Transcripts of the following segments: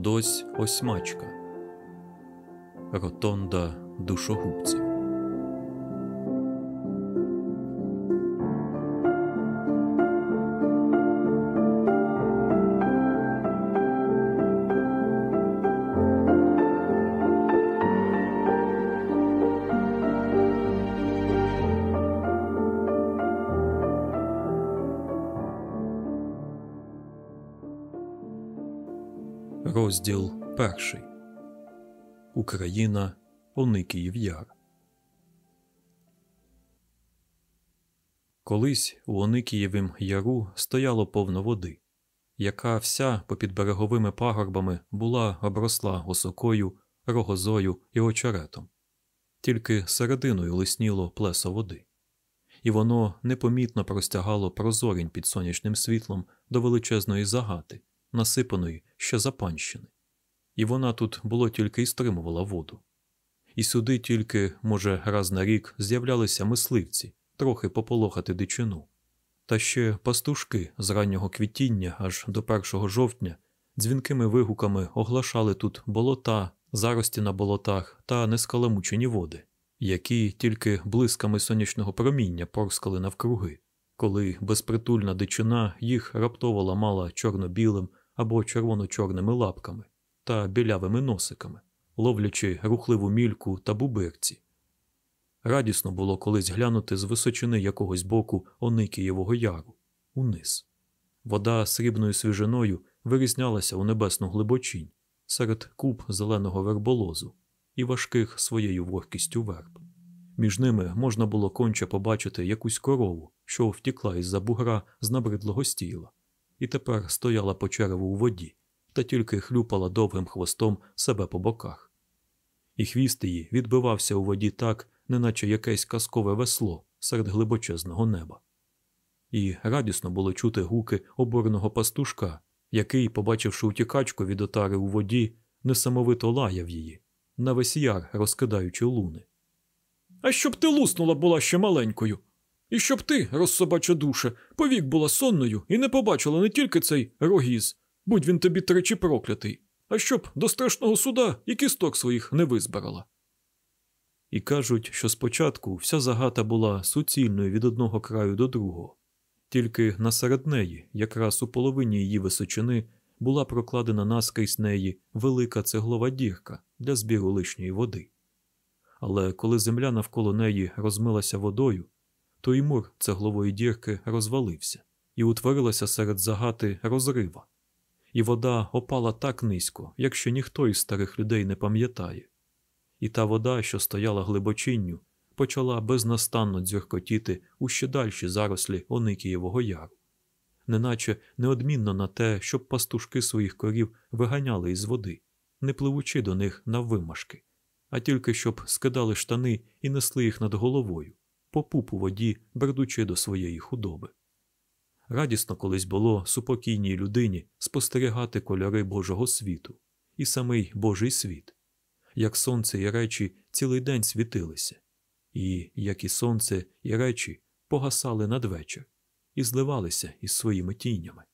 Одось осьмачка. Ротонда душогубців. Україна Оникіїв Яр. Колись у Оникієвім яру стояло повно води, яка вся попід береговими пагорбами була обросла осокою, рогозою і очеретом, тільки серединою лисніло плесо води, і воно непомітно простягало прозорінь під сонячним світлом до величезної загати насипаної ще за панщини, і вона тут було тільки й стримувала воду. І сюди тільки, може, раз на рік з'являлися мисливці трохи пополохати дичину, та ще пастушки з раннього квітіння аж до 1 жовтня дзвінкими вигуками оглашали тут болота, зарості на болотах та нескаламучені води, які тільки блисками сонячного проміння порскали навкруги, коли безпритульна дичина їх раптово ламала чорно-білим або червоно-чорними лапками та білявими носиками, ловлячи рухливу мільку та бубирці. Радісно було колись глянути з височини якогось боку Оникієвого яру униз. Вода срібною свіжиною вирізнялася у небесну глибочінь серед куб зеленого верболозу і важких своєю вогкістю верб. Між ними можна було конче побачити якусь корову, що втікла із за бугра з набридлого стіла і тепер стояла по череву у воді та тільки хлюпала довгим хвостом себе по боках. І хвіст її відбивався у воді так, неначе якесь казкове весло серед глибочезного неба. І радісно було чути гуки обореного пастушка, який, побачивши утікачку від отари у воді, несамовито лаяв її, на весь яр розкидаючи луни. А щоб ти луснула була ще маленькою, і щоб ти, розсобача душе, повік була сонною і не побачила не тільки цей рогіз, будь він тобі тричі проклятий, а щоб до страшного суда і кісток своїх не визбирала. І кажуть, що спочатку вся загата була суцільною від одного краю до другого, тільки насеред неї, якраз у половині її височини, була прокладена наскрізь неї велика цеглова дірка для збіру лишньої води. Але коли земля навколо неї розмилася водою, то й мур цеглової дірки розвалився, і утворилася серед загати розрива, і вода опала так низько, як ще ніхто із старих людей не пам'ятає. І та вода, що стояла глибочинню, почала безнастанно дзюркотіти у ще дальші зарослі Оникієвого яру, неначе неодмінно на те, щоб пастушки своїх корів виганяли із води, не пливучи до них наввимашки, а тільки щоб скидали штани і несли їх над головою, по пупу воді, бредучи до своєї худоби. Радісно колись було супокійній людині спостерігати кольори Божого світу і самий Божий світ, як сонце і речі цілий день світилися, і як і сонце і речі погасали надвечір і зливалися із своїми тінями.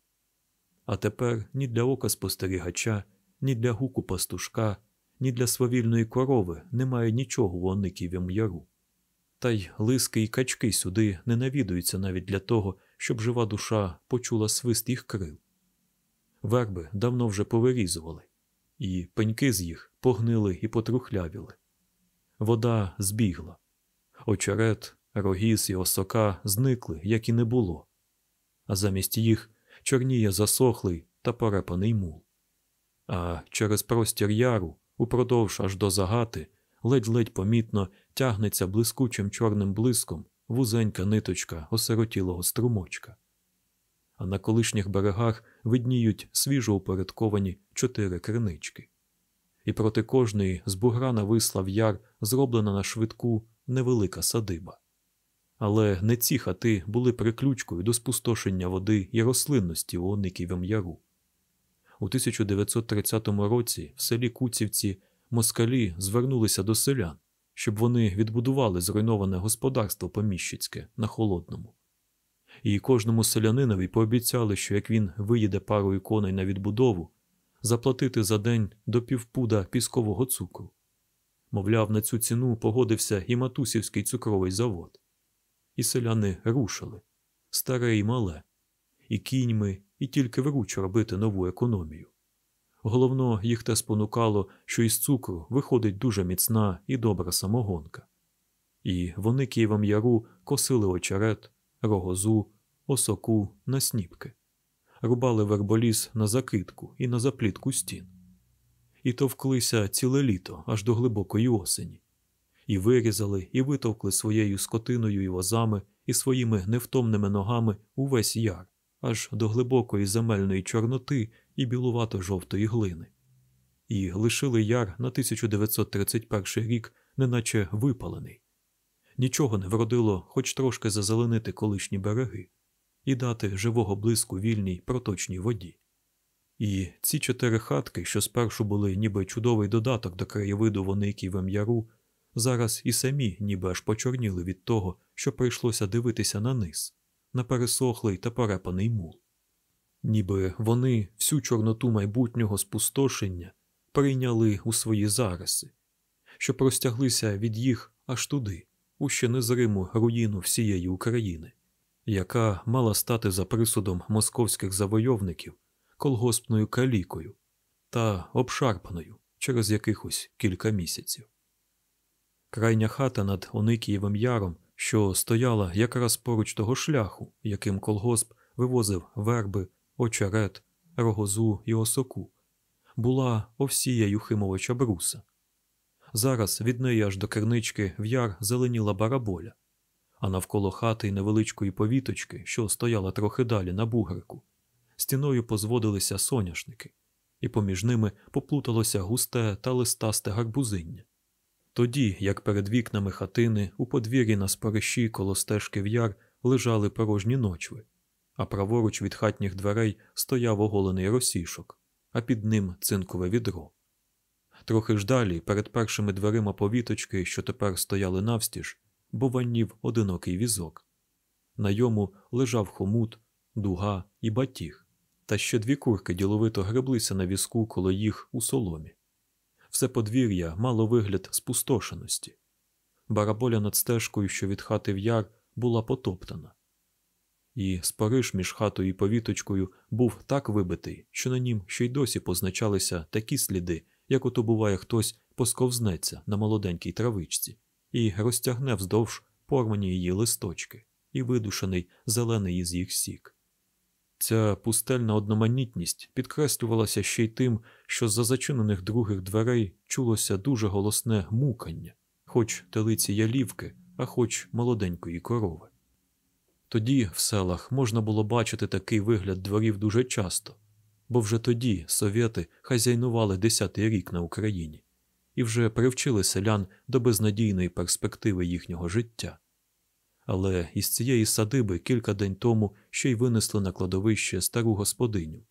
А тепер ні для ока спостерігача, ні для гуку пастушка, ні для свавільної корови немає нічого в Ониківім яру. Та й лиски й качки сюди не навідуються навіть для того, щоб жива душа почула свист їх крил. Верби давно вже повирізували, і пеньки з їх погнили і потрухлявіли. Вода збігла, очерет, рогіз і осока зникли, як і не було, а замість їх чорніє засохлий та порепаний мул. А через простір яру, упродовж аж до загати, ледь-ледь помітно тягнеться блискучим чорним блиском вузенька ниточка осиротілого струмочка. А на колишніх берегах видніють свіжо упорядковані чотири кринички, і проти кожної з бугра нависла в яр зроблена на швидку невелика садиба. Але не ці хати були приключкою до спустошення води і рослинності у Ониківім яру. У 1930 році в селі Куцівці москалі звернулися до селян, щоб вони відбудували зруйноване господарство поміщицьке на холодному. І кожному селянинові пообіцяли, що як він виїде парою коней на відбудову, заплатити за день до півпуда піскового цукру. Мовляв, на цю ціну погодився і Матусівський цукровий завод. І селяни рушили старе і мале, і кіньми, і тільки вруч робити нову економію. Головно, їх те спонукало, що із цукру виходить дуже міцна і добра самогонка. І вони Києвом яру косили очерет, рогозу, осоку на сніпки, рубали верболіс на закидку і на заплітку стін. І товклися ціле літо аж до глибокої осені, і вирізали, і витовкли своєю скотиною і возами і своїми невтомними ногами увесь яр, аж до глибокої земельної чорноти і білувато-жовтої глини, і лишили яр на 1931 рік, неначе випалений. Нічого не вродило, хоч трошки зазеленити колишні береги і дати живого блиску вільній проточній воді. І ці чотири хатки, що спершу були ніби чудовий додаток до краєвиду Вониківем яру, зараз і самі ніби аж почорніли від того, що прийшлося дивитися на низ, на пересохлий та порепаний мул. Ніби вони всю чорноту майбутнього спустошення прийняли у свої зариси, що простяглися від їх аж туди, у ще незриму руїну всієї України, яка мала стати за присудом московських завойовників колгоспною калікою та обшарпаною через якихось кілька місяців. Крайня хата над Оникієвим яром, що стояла якраз поруч того шляху, яким колгосп вивозив верби, очерет, рогозу і осоку, була Овсія Юхимовича Бруса. Зараз від неї аж до кернички в яр зеленіла бараболя, а навколо хати й невеличкої повіточки, що стояла трохи далі на бугрику, стіною позводилися соняшники, і поміж ними поплуталося густе та листасте гарбузиння. Тоді, як перед вікнами хатини у подвір'ї на спариші коло стежки в яр лежали порожні ночви, а праворуч від хатніх дверей стояв оголений росішок, а під ним цинкове відро. Трохи ж далі, перед першими дверима повіточки, що тепер стояли навстіж, буванів одинокий візок. На йому лежав хомут, дуга і батіг, та ще дві курки діловито греблися на візку коло їх у соломі. Все подвір'я мало вигляд спустошеності. Бараболя над стежкою, що від хати в яр, була потоптана. І спариш між хатою і повіточкою був так вибитий, що на нім ще й досі позначалися такі сліди, як ото буває хтось посковзнеться на молоденькій травичці і розтягне вздовж порвані її листочки і видушений зелений із їх сік. Ця пустельна одноманітність підкреслювалася ще й тим, що з-за зачинених других дверей чулося дуже голосне мукання, хоч телиці ялівки, а хоч молоденької корови. Тоді в селах можна було бачити такий вигляд дворів дуже часто, бо вже тоді совєти хазяйнували десятий рік на Україні і вже привчили селян до безнадійної перспективи їхнього життя але із цієї садиби кілька день тому ще й винесли на кладовище стару господиню,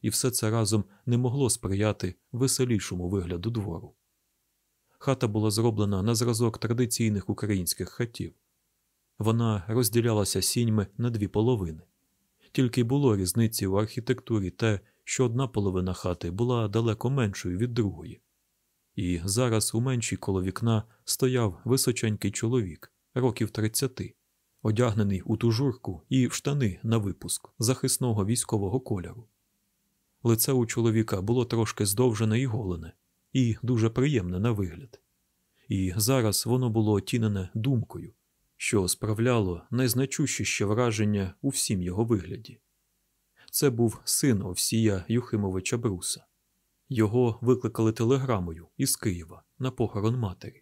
і все це разом не могло сприяти веселішому вигляду двору. Хата була зроблена на зразок традиційних українських хатів. Вона розділялася сіньми на дві половини, тільки було різниці у архітектурі те, що одна половина хати була далеко меншою від другої, і зараз у меншій коло вікна стояв височенький чоловік, років 30, одягнений у тужурку і в штани на випуск захисного військового кольору. Лице у чоловіка було трошки здовжене і голене, і дуже приємне на вигляд. І зараз воно було отінене думкою, що справляло найзначущіше враження у всім його вигляді. Це був син Овсія Юхимовича Бруса. Його викликали телеграмою із Києва на похорон матері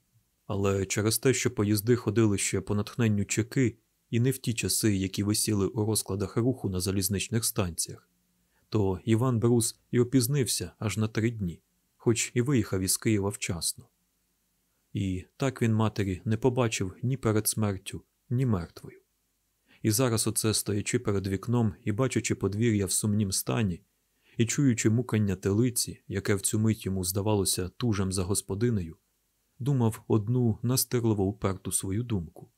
але через те, що поїзди ходили ще по натхненню чеки і не в ті часи, які висіли у розкладах руху на залізничних станціях, то Іван Брус і опізнився аж на три дні, хоч і виїхав із Києва вчасно. І так він матері не побачив ні перед смертю, ні мертвою. І зараз, оце стоячи перед вікном і бачачи подвір'я в сумнім стані, і чуючи мукання телиці, яке в цю мить йому здавалося тужем за господинею, думав одну настирливо уперту свою думку,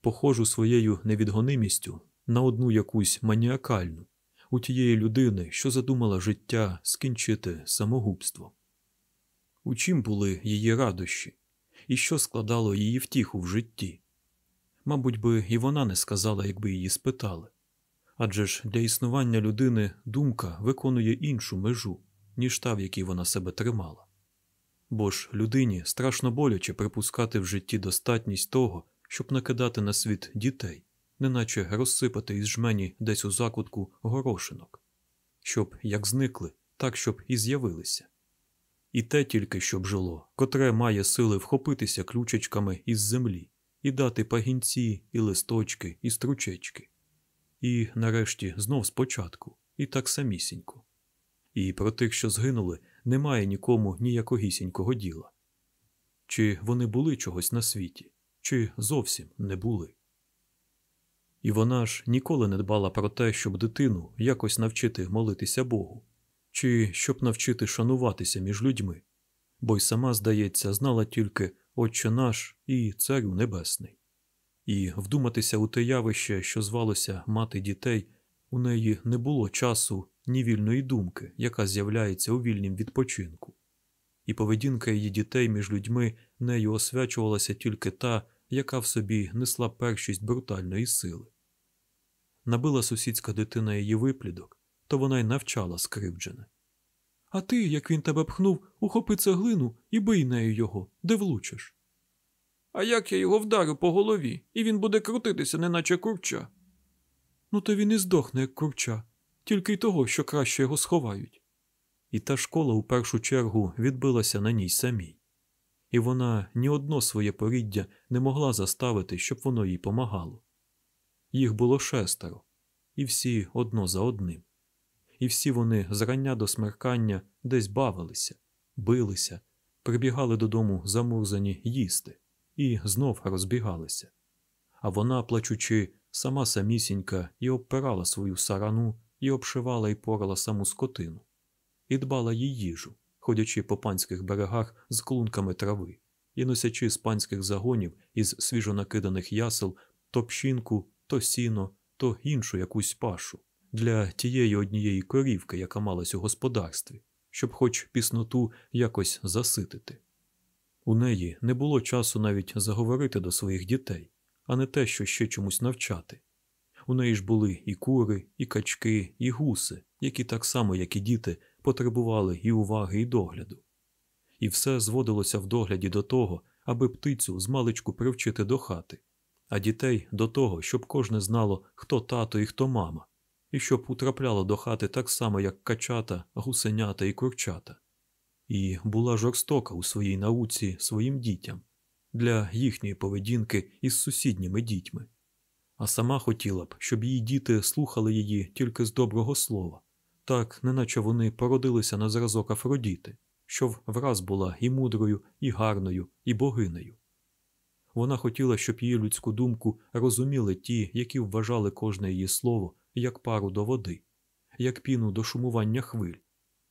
похожу своєю невідгонимістю на одну якусь маніакальну, у тієї людини, що задумала життя скінчити самогубством. У чим були її радощі, і що складало її втіху в житті? Мабуть би, і вона не сказала, якби її спитали. Адже ж для існування людини думка виконує іншу межу, ніж та, в якій вона себе тримала. Бо ж людині страшно боляче припускати в житті достатність того, щоб накидати на світ дітей, неначе розсипати із жмені десь у закутку горошинок, щоб як зникли, так щоб і з'явилися. І те тільки щоб жило, котре має сили вхопитися ключечками із землі і дати пагінці, і листочки, і стручечки. І, нарешті, знов спочатку, і так самісінько. І про тих, що згинули, немає нікому ніякогісінького діла. Чи вони були чогось на світі, чи зовсім не були. І вона ж ніколи не дбала про те, щоб дитину якось навчити молитися Богу, чи щоб навчити шануватися між людьми, бо й сама, здається, знала тільки Отче наш і Царю Небесний. І вдуматися у те явище, що звалося мати дітей, у неї не було часу ні вільної думки, яка з'являється у вільнім відпочинку, і поведінка її дітей між людьми нею освячувалася тільки та, яка в собі несла першість брутальної сили. Набила сусідська дитина її виплідок, то вона й навчала скривджене. А ти, як він тебе пхнув, ухопи цеглину і бий нею його, де влучиш. А як я його вдарю по голові, і він буде крутитися, неначе курча. Ну, то він і здохне, як курча, тільки й того, що краще його сховають. І та школа у першу чергу відбилася на ній самій, і вона ні одно своє поріддя не могла заставити, щоб воно їй помагало. Їх було шестеро, і всі одно за одним. І всі вони зрання до смеркання десь бавилися, билися, прибігали додому замурзані їсти і знов розбігалися. А вона, плачучи, сама самісінька і обпирала свою сарану, і обшивала і порала саму скотину, і дбала їй їжу, ходячи по панських берегах з клунками трави, і носячи з панських загонів із свіжонакиданих ясел то пщінку, то сіно, то іншу якусь пашу для тієї однієї корівки, яка малась у господарстві, щоб хоч пісноту якось заситити. У неї не було часу навіть заговорити до своїх дітей, а не те, що ще чомусь навчати. У неї ж були і кури, і качки, і гуси, які так само, як і діти, потребували і уваги, і догляду. І все зводилося в догляді до того, аби птицю змалечку привчити до хати, а дітей до того, щоб кожне знало, хто тато і хто мама, і щоб утрапляло до хати так само, як качата, гусенята і курчата і була жорстока у своїй науці своїм дітям для їхньої поведінки із сусідніми дітьми, а сама хотіла б, щоб її діти слухали її тільки з доброго слова, так, неначе вони породилися на зразок Афродіти, що враз була і мудрою, і гарною, і богинею. Вона хотіла, щоб її людську думку розуміли ті, які вважали кожне її слово як пару до води, як піну до шумування хвиль,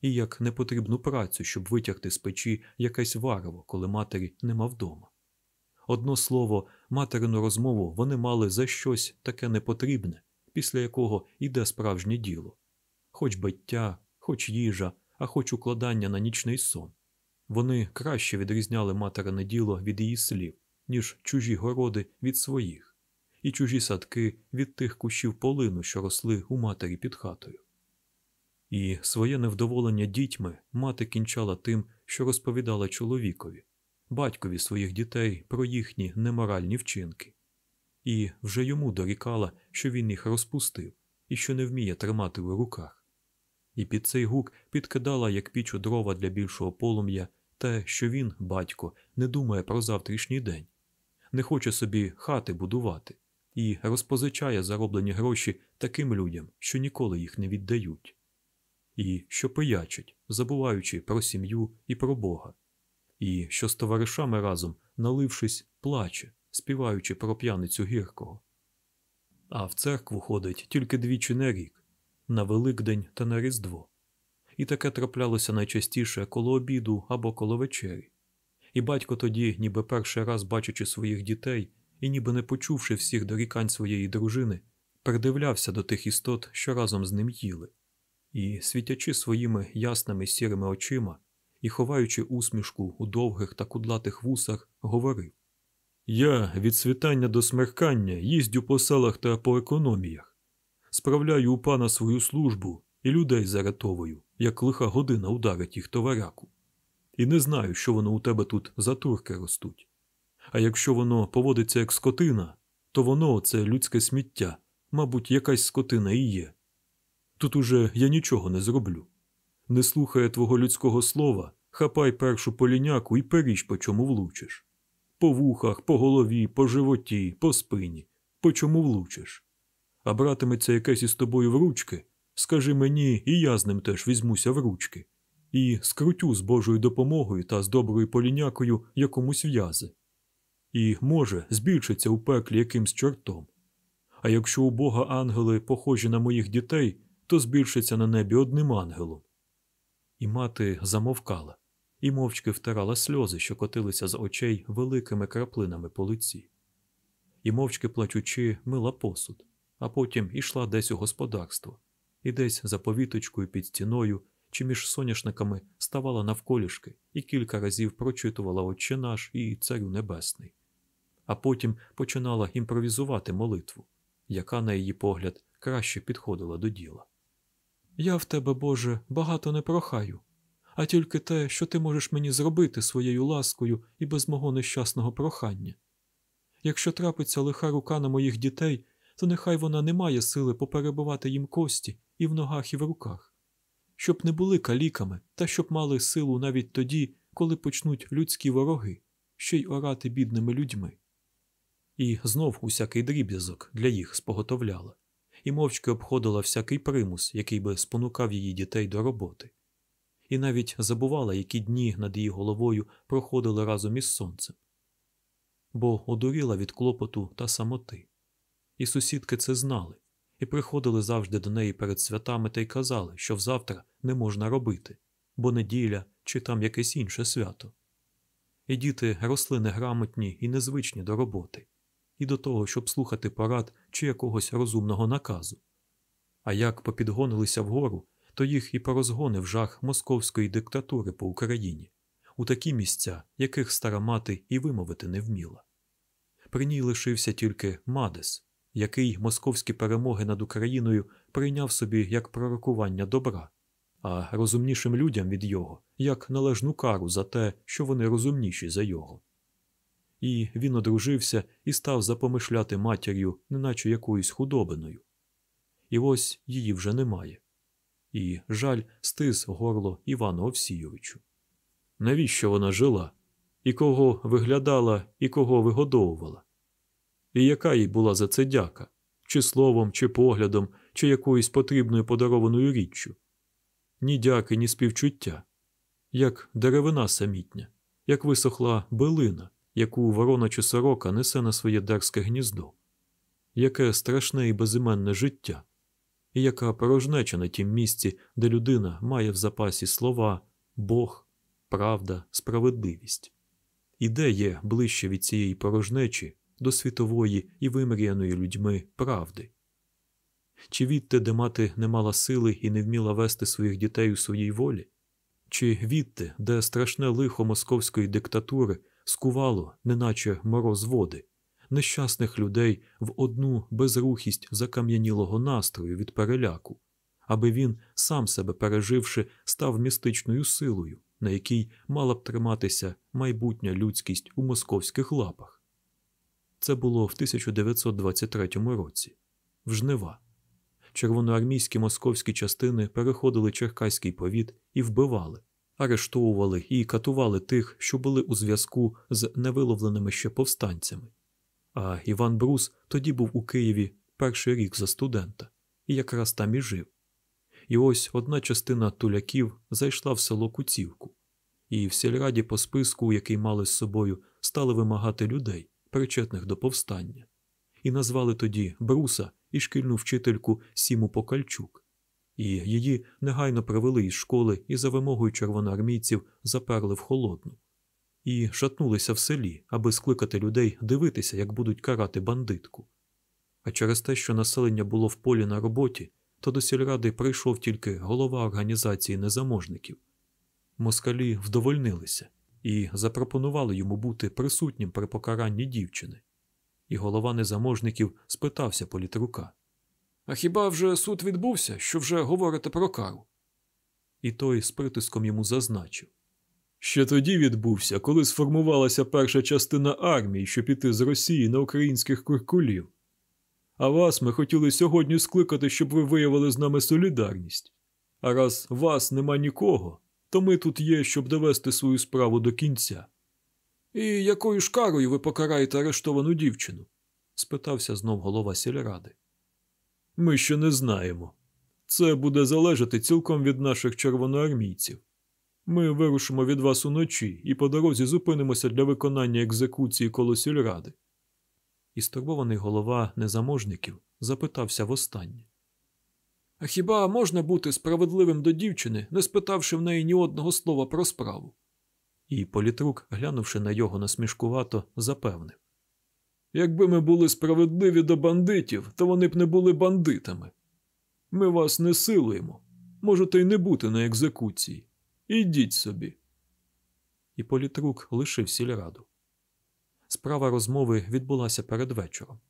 і як непотрібну працю, щоб витягти з печі якесь варево, коли матері нема вдома. Одно слово, материну розмову вони мали за щось таке непотрібне, після якого йде справжнє діло хоч биття, хоч їжа, а хоч укладання на нічний сон. Вони краще відрізняли материне діло від її слів, ніж чужі городи від своїх, і чужі садки від тих кущів полину, що росли у матері під хатою. І своє невдоволення дітьми мати кінчала тим, що розповідала чоловікові, батькові своїх дітей про їхні неморальні вчинки, і вже йому дорікала, що він їх розпустив і що не вміє тримати в руках. І під цей гук підкидала, як піч у дрова для більшого полум'я, те, що він, батько, не думає про завтрашній день, не хоче собі хати будувати і розпозичає зароблені гроші таким людям, що ніколи їх не віддають. І що пиячить, забуваючи про сім'ю і про Бога, і що з товаришами разом, налившись, плаче, співаючи про п'яницю гіркого. А в церкву ходить тільки двічі на рік на Великдень та на Різдво. І таке траплялося найчастіше коло обіду або коло вечері. І батько тоді, ніби перший раз бачачи своїх дітей і ніби не почувши всіх дорікань своєї дружини, придивлявся до тих істот, що разом з ним їли, і, світячи своїми ясними сірими очима і ховаючи усмішку у довгих та кудлатих вусах, говорив Я від світання до смеркання їздю по селах та по економіях, справляю у пана свою службу і людей зарятовую, як лиха година ударить їх товаряку. І не знаю, що воно у тебе тут за турки ростуть. А якщо воно поводиться як скотина, то воно це людське сміття, мабуть, якась скотина і є. Тут уже я нічого не зроблю. Не слухає твого людського слова, хапай першу поліняку і періч, по чому влучиш. По вухах, по голові, по животі, по спині, по чому влучиш. А братиметься якесь із тобою в ручки, скажи мені, і я з ним теж візьмуся в ручки, і скрутю з Божою допомогою та з доброю полінякою якомусь в'язи. І, може, збільшиться у пеклі якимсь чортом. А якщо у Бога ангели похожі на моїх дітей, то збільшиться на небі одним ангелом. І мати замовкала і мовчки втирала сльози, що котилися з очей великими краплинами по лиці. І мовчки плачучи, мила посуд, а потім ішла десь у господарство, і десь за повіточкою під стіною чи між соняшниками ставала навколішки і кілька разів прочитувала Отче наш і Царю Небесний, а потім починала імпровізувати молитву, яка, на її погляд, краще підходила до діла. Я в тебе, Боже, багато не прохаю, а тільки те, що ти можеш мені зробити своєю ласкою і без мого нещасного прохання. Якщо трапиться лиха рука на моїх дітей, то нехай вона не має сили поперебувати їм кості і в ногах, і в руках, щоб не були каліками, та щоб мали силу навіть тоді, коли почнуть людські вороги, ще й орати бідними людьми. І знов усякий дріб'язок для їх споготовляла, і мовчки обходила всякий примус, який би спонукав її дітей до роботи і навіть забувала, які дні над її головою проходили разом із сонцем, бо одуріла від клопоту та самоти. І сусідки це знали, і приходили завжди до неї перед святами та й казали, що взавтра не можна робити, бо неділя чи там якесь інше свято. І діти росли неграмотні і незвичні до роботи, і до того, щоб слухати парад чи якогось розумного наказу. А як попідгонилися вгору, то їх і порозгонив жах московської диктатури по Україні у такі місця, яких стара мати і вимовити не вміла. При ній лишився тільки Мадес, який московські перемоги над Україною прийняв собі як пророкування добра, а розумнішим людям від його як належну кару за те, що вони розумніші за його. І він одружився і став запомишляти матір'ю, неначе якоюсь худобиною. І ось її вже немає і жаль стис горло Івану Овсійовичу. Навіщо вона жила, і кого виглядала, і кого вигодовувала? І яка їй була за це дяка, чи словом, чи поглядом, чи якоюсь потрібною подарованою річчю? Ні дяки, ні співчуття, як деревина самітня, як висохла билина, яку ворона чи сорока несе на своє дерзке гніздо, яке страшне і безіменне життя і яка порожнеча на тім місці, де людина має в запасі слова, Бог, правда, справедливість, і де є ближче від цієї порожнечі до світової і вимріяної людьми правди? Чи відти, де мати не мала сили і не вміла вести своїх дітей у своїй волі? Чи відти, де страшне лихо московської диктатури скувало, неначе мороз води, нещасних людей в одну безрухість закам'янілого настрою від переляку, аби він, сам себе переживши, став містичною силою, на якій мала б триматися майбутня людськість у московських лапах. Це було в 1923 році, в жнива. Червоноармійські московські частини переходили Черкаський повіт і вбивали, арештовували і катували тих, що були у зв'язку з невиловленими ще повстанцями. А Іван Брус тоді був у Києві перший рік за студента і якраз там і жив. І ось одна частина туляків зайшла в село Куцівку, і в сільраді по списку, який мали з собою, стали вимагати людей, причетних до повстання, і назвали тоді Бруса і шкільну вчительку Сіму Покальчук, і її негайно привели із школи і за вимогою червоноармійців заперли в холодну і шатнулися в селі, аби скликати людей дивитися, як будуть карати бандитку. А через те, що населення було в полі на роботі, то до сільради прийшов тільки голова організації незаможників. Москалі вдовольнилися і запропонували йому бути присутнім при покаранні дівчини. І голова незаможників спитався політрука. А хіба вже суд відбувся, що вже говорите про кару? І той з притиском йому зазначив. Ще тоді відбувся, коли сформувалася перша частина армії, щоб піти з Росії на українських куркулів. А вас ми хотіли сьогодні скликати, щоб ви виявили з нами солідарність. А раз вас нема нікого, то ми тут є, щоб довести свою справу до кінця. І якою ж карою ви покараєте арештовану дівчину? спитався знов голова сільради. Ми ще не знаємо. Це буде залежати цілком від наших червоноармійців. Ми вирушимо від вас уночі і по дорозі зупинимося для виконання екзекуції коло сільради. І стурбований голова незаможників запитався востаннє. А хіба можна бути справедливим до дівчини, не спитавши в неї ні одного слова про справу? І політрук, глянувши на його насмішкувато, запевнив. Якби ми були справедливі до бандитів, то вони б не були бандитами. Ми вас не силуємо. Можете й не бути на екзекуції. Ідіть собі. І політрук лишив сільраду. Справа розмови відбулася перед вечором.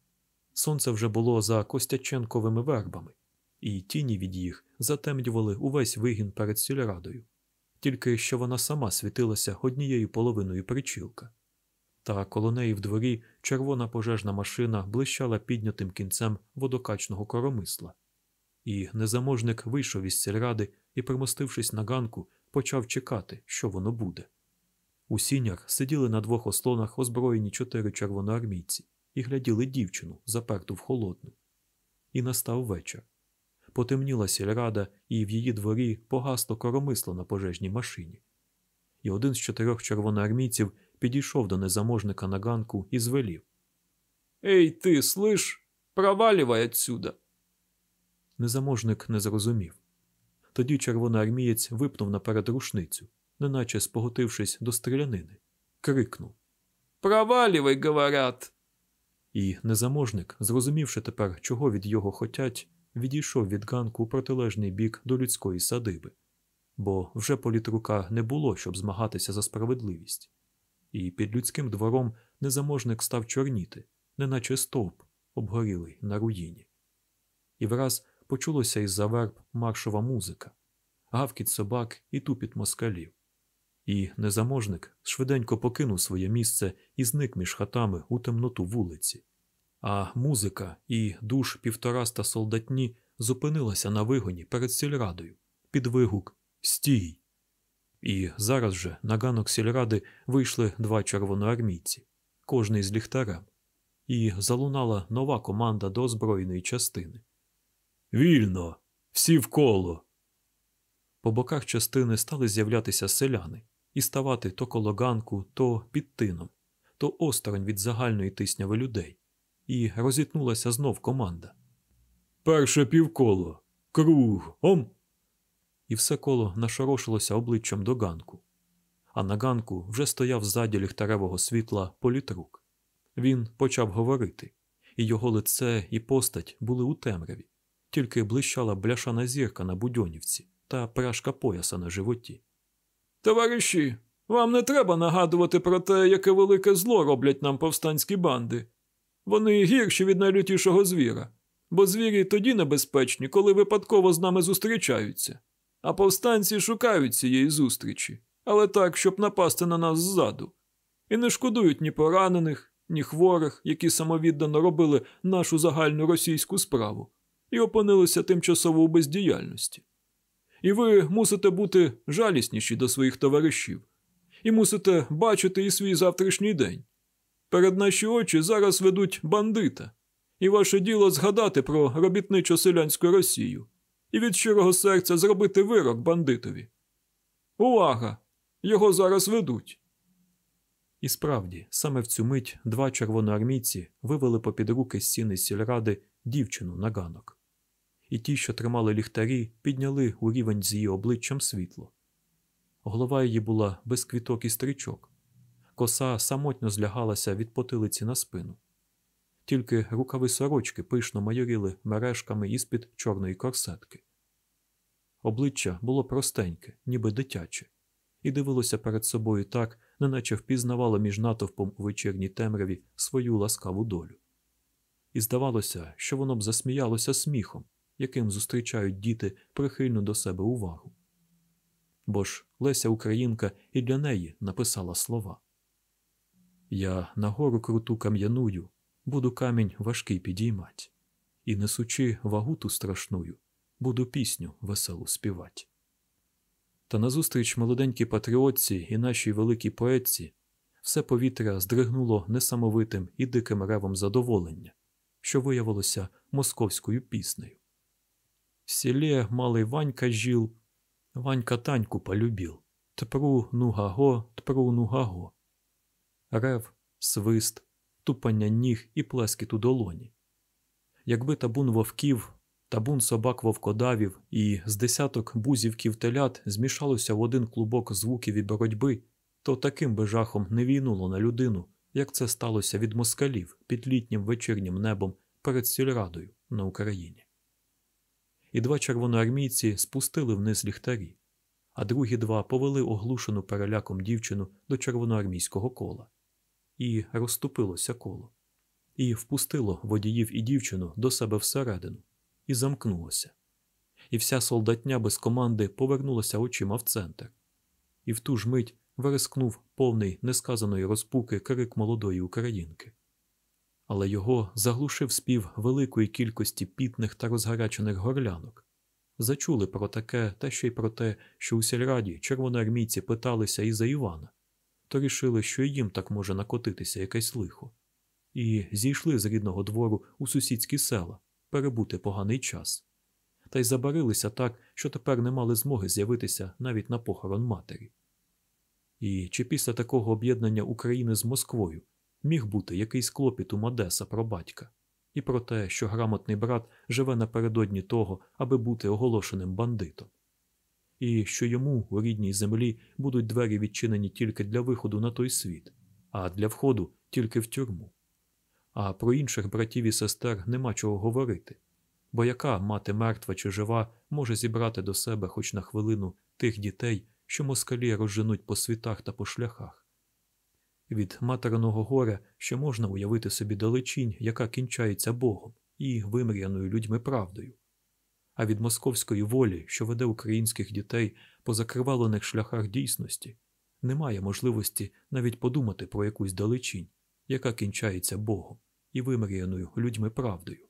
Сонце вже було за Костяченковими вербами, і тіні від їх затемнювали увесь вигін перед сільрадою, тільки що вона сама світилася однією половиною причілка. Та коло неї в дворі червона пожежна машина блищала піднятим кінцем водокачного коромисла. І незаможник вийшов із сільради і, примостившись на ганку, почав чекати, що воно буде. У сінях сиділи на двох ослонах озброєні чотири червоноармійці і гляділи дівчину, заперту в холодну. І настав вечір. Потемніла сільрада, і в її дворі погасло коромисло на пожежній машині. І один з чотирьох червоноармійців підійшов до незаможника на ганку і звелів. Ей, ти, слиш, проваливай отсюда. Незаможник не зрозумів. Тоді червоноармієць випнув наперед рушницю, неначе споготившись до стрілянини, крикнув Проваливай, говорят. І незаможник, зрозумівши тепер, чого від його хотять, відійшов від ганку у протилежний бік до людської садиби, бо вже політрука не було, щоб змагатися за справедливість. І під людським двором незаможник став чорніти, неначе стовп, обгорілий на руїні. І враз почулося із за верб маршова музика, гавкіт собак і тупіт москалів. І незаможник швиденько покинув своє місце і зник між хатами у темноту вулиці. А музика і душ півтораста солдатні зупинилася на вигоні перед сільрадою під вигук Стій. І зараз же на ганок сільради вийшли два червоноармійці, кожний з ліхтарем, і залунала нова команда до озброєної частини. Вільно, всі в коло. По боках частини стали з'являтися селяни і ставати то коло ганку, то під тином, то осторонь від загальної тисняви людей, і розітнулася знов команда. Перше півколо, круг, ом. І все коло нашорошилося обличчям до ганку. А на ганку вже стояв ззаді ліхтаревого світла політрук. Він почав говорити, і його лице і постать були у темряві, тільки блищала бляшана зірка на будьонівці та пряжка пояса на животі. Товариші, вам не треба нагадувати про те, яке велике зло роблять нам повстанські банди. Вони гірші від найлютішого звіра, бо звірі тоді небезпечні, коли випадково з нами зустрічаються, а повстанці шукають цієї зустрічі, але так, щоб напасти на нас ззаду, і не шкодують ні поранених, ні хворих, які самовіддано робили нашу загальну російську справу, і опинилися тимчасово у бездіяльності. І ви мусите бути жалісніші до своїх товаришів, і мусите бачити і свій завтрашній день. Перед наші очі зараз ведуть бандита, і ваше діло згадати про робітничо селянську Росію і від щирого серця зробити вирок бандитові. Увага! Його зараз ведуть. І справді, саме в цю мить два червоноармійці вивели попід руки з стіни сільради дівчину на ганок. І ті, що тримали ліхтарі, підняли у рівень з її обличчям світло. Голова її була без квіток і стрічок, коса самотньо злягалася від потилиці на спину. Тільки рукави сорочки пишно майоріли мережками із-під чорної корсетки. Обличчя було простеньке, ніби дитяче, і дивилося перед собою так, неначе впізнавало між натовпом у вечірній темряві свою ласкаву долю. І здавалося, що воно б засміялося сміхом, яким зустрічають діти прихильну до себе увагу. Бо ж Леся Українка і для неї написала слова Я на гору круту кам'яную, буду камінь важкий підіймать, і, несучи вагу ту страшную, буду пісню веселу співать. Та назустріч молоденькій патріотці і нашій великій поетці все повітря здригнуло несамовитим і диким ревом задоволення, що виявилося московською піснею. В селі малий Ванька жил, Ванька Таньку полюбил. Тпру нугаго, тпру нугаго. Рев, свист, тупання ніг і плескіт у долоні. Якби табун вовків, табун собак вовкодавів і з десяток бузівків телят змішалося в один клубок звуків і боротьби, то таким би жахом не війнуло на людину, як це сталося від москалів під літнім вечірнім небом перед сільрадою на Україні. І два червоноармійці спустили вниз ліхтарі, а другі два повели оглушену переляком дівчину до червоноармійського кола. І розступилося коло, і впустило водіїв і дівчину до себе всередину, і замкнулося. І вся солдатня без команди повернулася очима в центр. І в ту ж мить верескнув повний несказаної розпуки крик молодої українки. Але його заглушив спів великої кількості пітних та розгарячених горлянок. Зачули про таке та ще й про те, що у сільраді червоноармійці питалися і за Івана, то рішили, що їм так може накотитися якесь лихо, і зійшли з рідного двору у сусідські села перебути поганий час, та й забарилися так, що тепер не мали змоги з'явитися навіть на похорон матері. І чи після такого об'єднання України з Москвою міг бути якийсь клопіт у Мадеса про батька і про те, що грамотний брат живе напередодні того, аби бути оголошеним бандитом, і що йому у рідній землі будуть двері відчинені тільки для виходу на той світ, а для входу тільки в тюрму. А про інших братів і сестер нема чого говорити, бо яка мати мертва чи жива може зібрати до себе хоч на хвилину тих дітей, що москалі розженуть по світах та по шляхах. Від материного горя ще можна уявити собі далечінь, яка кінчається Богом і вимріяною людьми правдою, а від московської волі, що веде українських дітей по закривалених шляхах дійсності, немає можливості навіть подумати про якусь далечінь, яка кінчається Богом і вимріяною людьми правдою,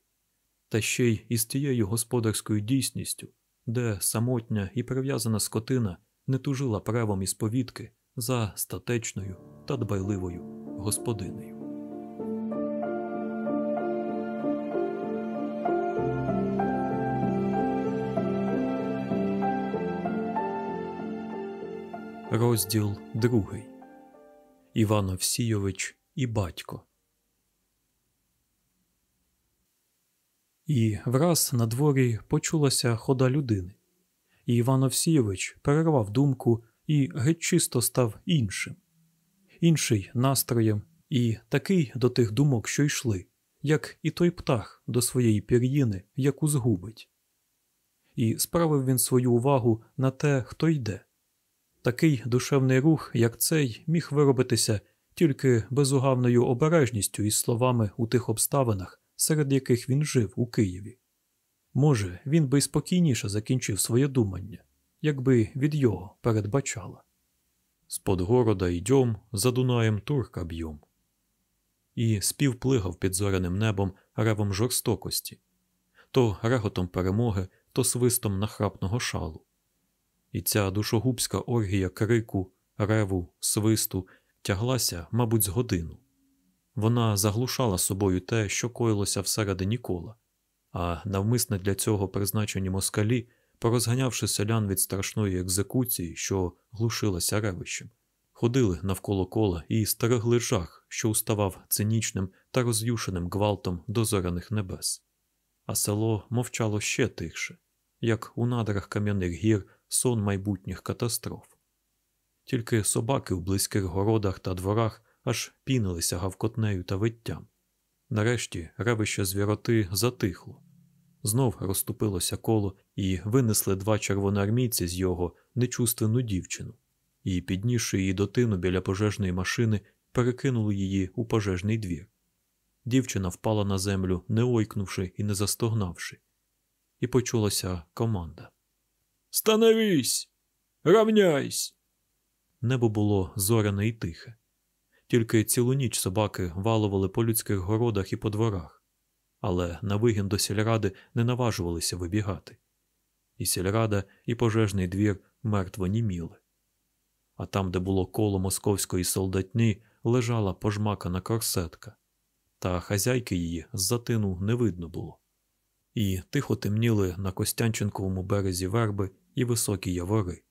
та ще й із тією господарською дійсністю, де самотня і прив'язана скотина не тужила правом із повідки за статечною та дбайливою господинею. Розділ другий Іван Овсійович і батько. І враз на дворі почулася хода людини, і Іван Овсійович перервав думку і геть чисто став іншим, інший настроєм і такий до тих думок, що йшли, як і той птах до своєї пір'їни, яку згубить. І справив він свою увагу на те, хто йде. Такий душевний рух, як цей, міг виробитися тільки безугавною обережністю із словами у тих обставинах, серед яких він жив у Києві. Може, він би й спокійніше закінчив своє думання, якби від його передбачала. З-под города йдем, за Дунаєм турка б'єм. І спів плигав під зоряним небом ревом жорстокості, то реготом перемоги, то свистом нахрапного шалу. І ця душогубська оргія крику, реву, свисту тяглася, мабуть, з годину. Вона заглушала собою те, що коїлося всередині кола, а навмисне для цього призначені москалі, порозганявши селян від страшної екзекуції, що глушилася ревищем, ходили навколо кола і стерегли жах, що уставав цинічним та роз'юшеним гвалтом до зоряних небес. А село мовчало ще тихше, як у надрах кам'яних гір сон майбутніх катастроф. Тільки собаки в близьких городах та дворах аж пінилися гавкотнею та виттям. Нарешті ревище звіроти затихло. Знов розступилося коло і винесли два червоноармійці з його нечувственну дівчину, і, піднісши її до тину біля пожежної машини, перекинули її у пожежний двір. Дівчина впала на землю, не ойкнувши і не застогнавши, і почулася команда. Становись! Равняйсь! Небо було зоряне і тихе. Тільки цілу ніч собаки валували по людських городах і по дворах, але на вигін до сільради не наважувалися вибігати. І сільрада, і пожежний двір мертво німіли. А там, де було коло московської солдатні, лежала пожмакана корсетка, та хазяйки її з затину не видно було. І тихо темніли на Костянченковому березі верби і високі явори.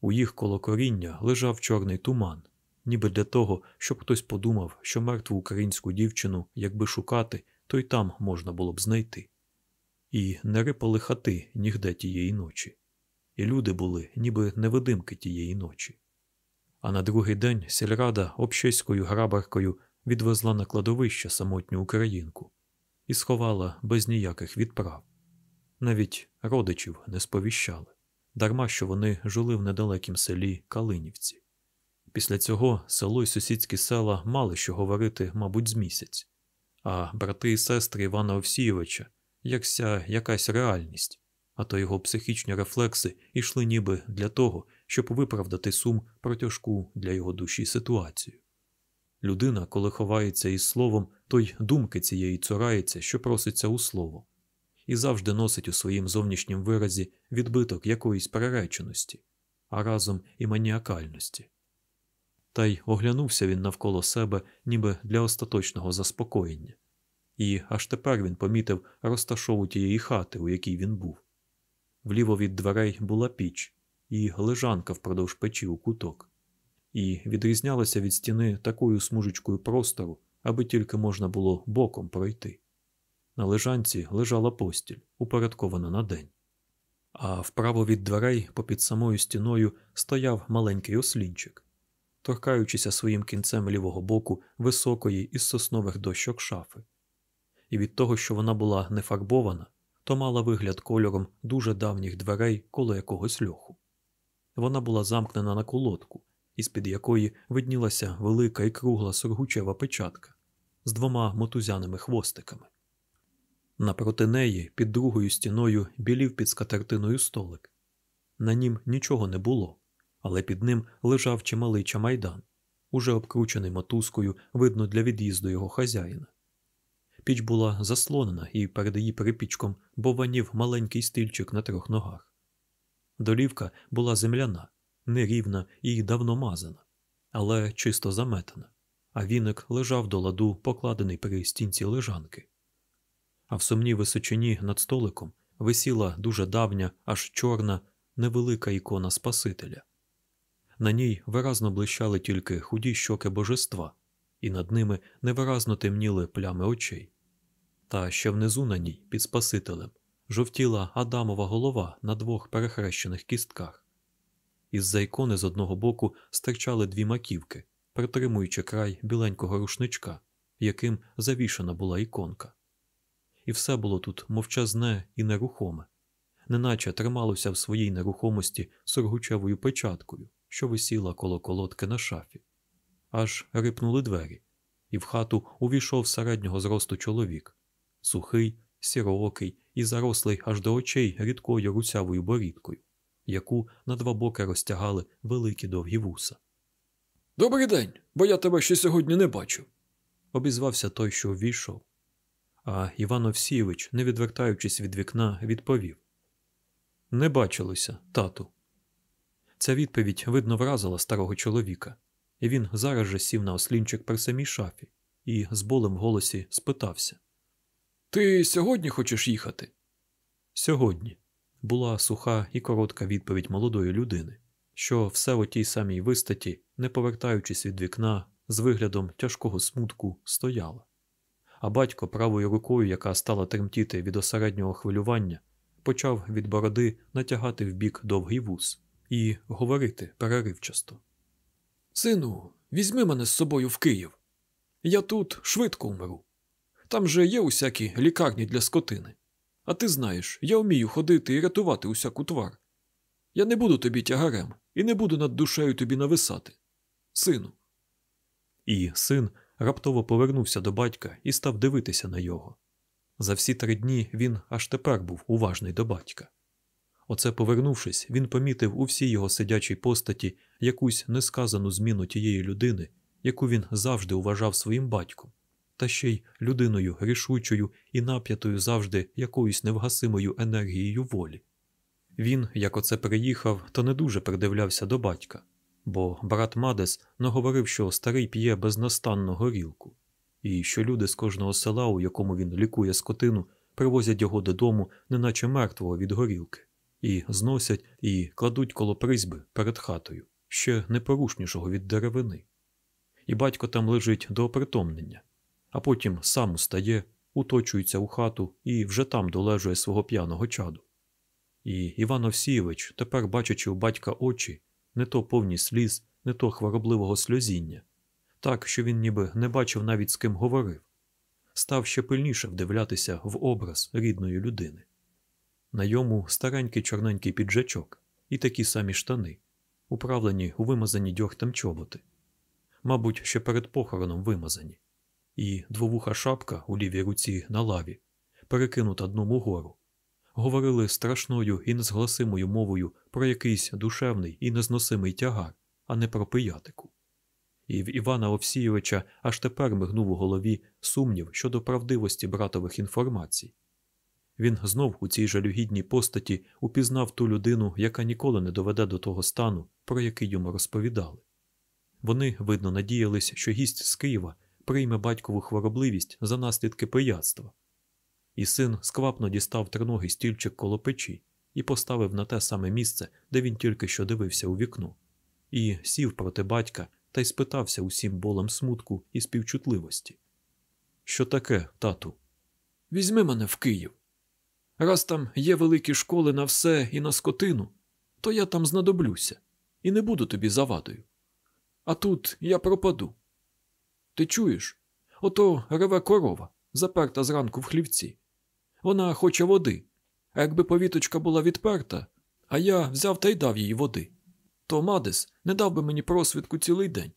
У їх коло коріння лежав чорний туман, ніби для того, щоб хтось подумав, що мертву українську дівчину, якби шукати, то й там можна було б знайти. І не рипали хати нігде тієї ночі, і люди були, ніби невидимки тієї ночі. А на другий день сільрада общеською грабаркою відвезла на кладовище самотню українку і сховала без ніяких відправ. Навіть родичів не сповіщали, дарма що вони жили в недалекім селі Калинівці. Після цього село й сусідські села мали що говорити, мабуть, з місяць, а брати і сестри Івана Овсійовича якся якась реальність, а то його психічні рефлекси йшли ніби для того, щоб виправдати сум про тяжку для його душі ситуацію. Людина, коли ховається із словом, той думки цієї цурається, що проситься у слово, і завжди носить у своїм зовнішнім виразі відбиток якоїсь перереченості, а разом і маніакальності. Та й оглянувся він навколо себе, ніби для остаточного заспокоєння, і аж тепер він помітив розташову тієї хати, у якій він був. Вліво від дверей була піч і лежанка впродовж печі у куток, і відрізнялася від стіни такою смужечкою простору, аби тільки можна було боком пройти. На лежанці лежала постіль, упорядкована на день. А вправо від дверей, попід самою стіною, стояв маленький ослінчик, торкаючися своїм кінцем лівого боку високої із соснових дощок шафи. І від того, що вона була не фарбована, то мала вигляд кольором дуже давніх дверей коло якогось льоху. Вона була замкнена на колодку, із-під якої виднілася велика і кругла сургучева печатка з двома мотузяними хвостиками. Напроти неї, під другою стіною, білів під скатертиною столик. На нім нічого не було, але під ним лежав чималий чамайдан, уже обкручений мотузкою, видно для від'їзду його хазяїна. Піч була заслонена і перед її перепічком бованів маленький стильчик на трьох ногах. Долівка була земляна, нерівна і давно мазана, але чисто заметана, а віник лежав до ладу, покладений при стінці лежанки. А в сумній височині над столиком висіла дуже давня, аж чорна, невелика ікона Спасителя. На ній виразно блищали тільки худі щоки божества, і над ними невиразно темніли плями очей. Та ще внизу на ній, під Спасителем, жовтіла Адамова голова на двох перехрещених кістках. Із за ікони з одного боку стирчали дві маківки, притримуючи край біленького рушничка, яким завішана була іконка. І все було тут мовчазне і нерухоме, неначе трималося в своїй нерухомості сургучевою печаткою, що висіла коло колодки на шафі. Аж рипнули двері, і в хату увійшов середнього зросту чоловік сухий, сіроокий і зарослий аж до очей рідкою русявою борідкою, яку на два боки розтягали великі довгі вуса. Добрий день, бо я тебе ще сьогодні не бачив. Обізвався той, що ввійшов. А Іван Овсійович, не відвертаючись від вікна, відповів: Не бачилося, тату. Ця відповідь видно вразила старого чоловіка, і він зараз же сів на ослінчик при самій шафі і з болем в голосі спитався: Ти сьогодні хочеш їхати? Сьогодні була суха і коротка відповідь молодої людини, що все у тій самій вистаті, не повертаючись від вікна, з виглядом тяжкого смутку, стояла. А батько правою рукою, яка стала тремтіти від осереднього хвилювання, почав від бороди натягати вбік довгий вус і говорити переривчасто. Сину, візьми мене з собою в Київ. Я тут швидко умру. Там же є усякі лікарні для скотини. А ти знаєш, я вмію ходити і рятувати усяку твар. Я не буду тобі тягарем і не буду над душею тобі нависати. Сину. І син раптово повернувся до батька і став дивитися на його. За всі три дні він аж тепер був уважний до батька. Оце повернувшись, він помітив у всій його сидячій постаті якусь несказану зміну тієї людини, яку він завжди вважав своїм батьком, та ще й людиною рішучою і нап'ятою завжди якоюсь невгасимою енергією волі. Він, як оце приїхав, то не дуже придивлявся до батька, бо брат Мадес наговорив, що старий п'є безнастанно горілку, і що люди з кожного села, у якому він лікує скотину, привозять його додому, неначе мертвого від горілки, і зносять і кладуть коло призьби перед хатою, ще непорушнішого від деревини. І батько там лежить до опритомнення, а потім сам устає, уточується у хату і вже там долежує свого п'яного чаду. І Іван Овсійович, тепер бачачи у батька очі, не то повні сліз, не то хворобливого сльозіння, так, що він ніби не бачив навіть з ким говорив, став ще пильніше вдивлятися в образ рідної людини. На йому старенький чорненький піджачок і такі самі штани, управлені у вимазані дьогтем чоботи, мабуть, ще перед похороном вимазані, і двовуха шапка у лівій руці на лаві, перекинута дном угору говорили страшною і незгласимою мовою про якийсь душевний і незносимий тягар, а не про пиятику. І в Івана Овсійовича аж тепер мигнув у голові сумнів щодо правдивості братових інформацій. Він знов у цій жалюгідній постаті упізнав ту людину, яка ніколи не доведе до того стану, про який йому розповідали. Вони, видно, надіялись, що гість з Києва прийме батькову хворобливість за наслідки пияцтва і син сквапно дістав триногий стільчик коло печі і поставив на те саме місце, де він тільки що дивився у вікно, і сів проти батька та й спитався усім болем смутку і співчутливості. Що таке, тату? Візьми мене в Київ. Раз там є великі школи на все і на скотину, то я там знадоблюся і не буду тобі завадою. А тут я пропаду. Ти чуєш? Ото реве корова, заперта зранку в хлівці. Вона хоче води. А якби повіточка була відперта, а я взяв та й дав їй води, то Мадес не дав би мені просвідку цілий день.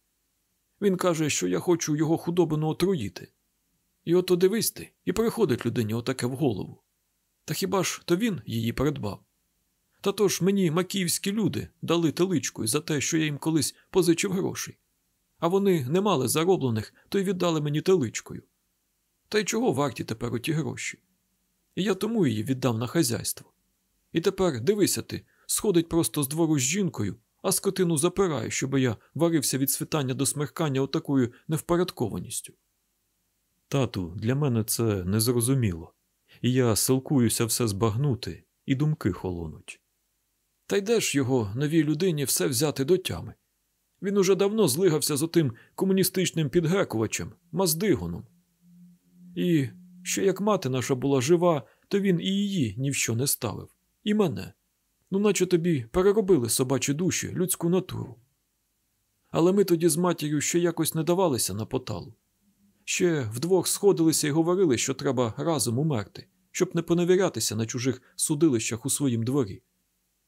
Він каже, що я хочу його худобину отруїти. І ото дивись ти, і приходить людині отаке в голову. Та хіба ж то він її придбав? Та то мені макіївські люди дали теличкою за те, що я їм колись позичив грошей. А вони не мали зароблених, то й віддали мені теличкою. Та й чого варті тепер оті гроші? І я тому її віддав на хазяйство. І тепер дивися ти, сходить просто з двору з жінкою, а скотину запирає, щоб я варився від світання до смеркання отакою невпорядкованістю. Тату, для мене це незрозуміло, і я силкуюся все збагнути, і думки холонуть. Та йде ж його новій людині все взяти до тями. Він уже давно злигався з отим комуністичним підгекувачем, Маздигоном. І що як мати наша була жива, то він і її ні в що не ставив, і мене. Ну, наче тобі переробили собачі душі, людську натуру. Але ми тоді з матір'ю ще якось не давалися на поталу. Ще вдвох сходилися і говорили, що треба разом умерти, щоб не поневірятися на чужих судилищах у своїм дворі.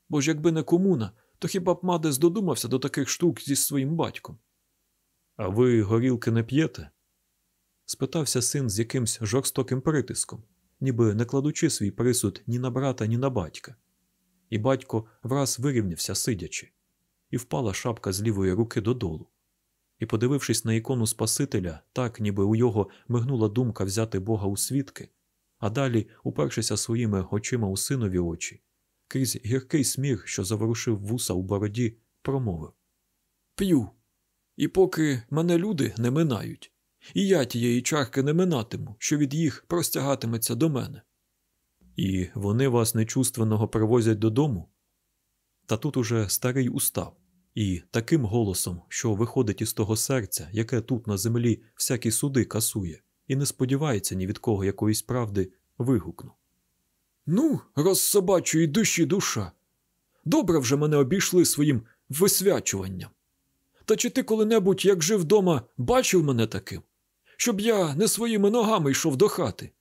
Бо ж якби не комуна, то хіба б Мадес додумався до таких штук зі своїм батьком? А ви горілки не п'єте? Спитався син з якимсь жорстоким притиском, ніби не кладучи свій присуд ні на брата, ні на батька. І батько враз вирівнявся, сидячи, і впала шапка з лівої руки додолу. І, подивившись на ікону Спасителя, так, ніби у його мигнула думка взяти Бога у свідки, а далі, упершися своїми очима у синові очі, крізь гіркий сміх, що заворушив вуса у бороді, промовив П'ю. І поки мене люди не минають, і я тієї чарки не минатиму, що від їх простягатиметься до мене. І вони вас нечувственного привозять додому? Та тут уже старий устав, і таким голосом, що виходить із того серця, яке тут на землі всякі суди касує, і не сподівається ні від кого якоїсь правди, вигукнув. Ну, розсобачої душі душа. Добре вже мене обійшли своїм висвячуванням. Та чи ти коли-небудь, як жив дома, бачив мене таким? Щоб я не своїми ногами йшов до хати.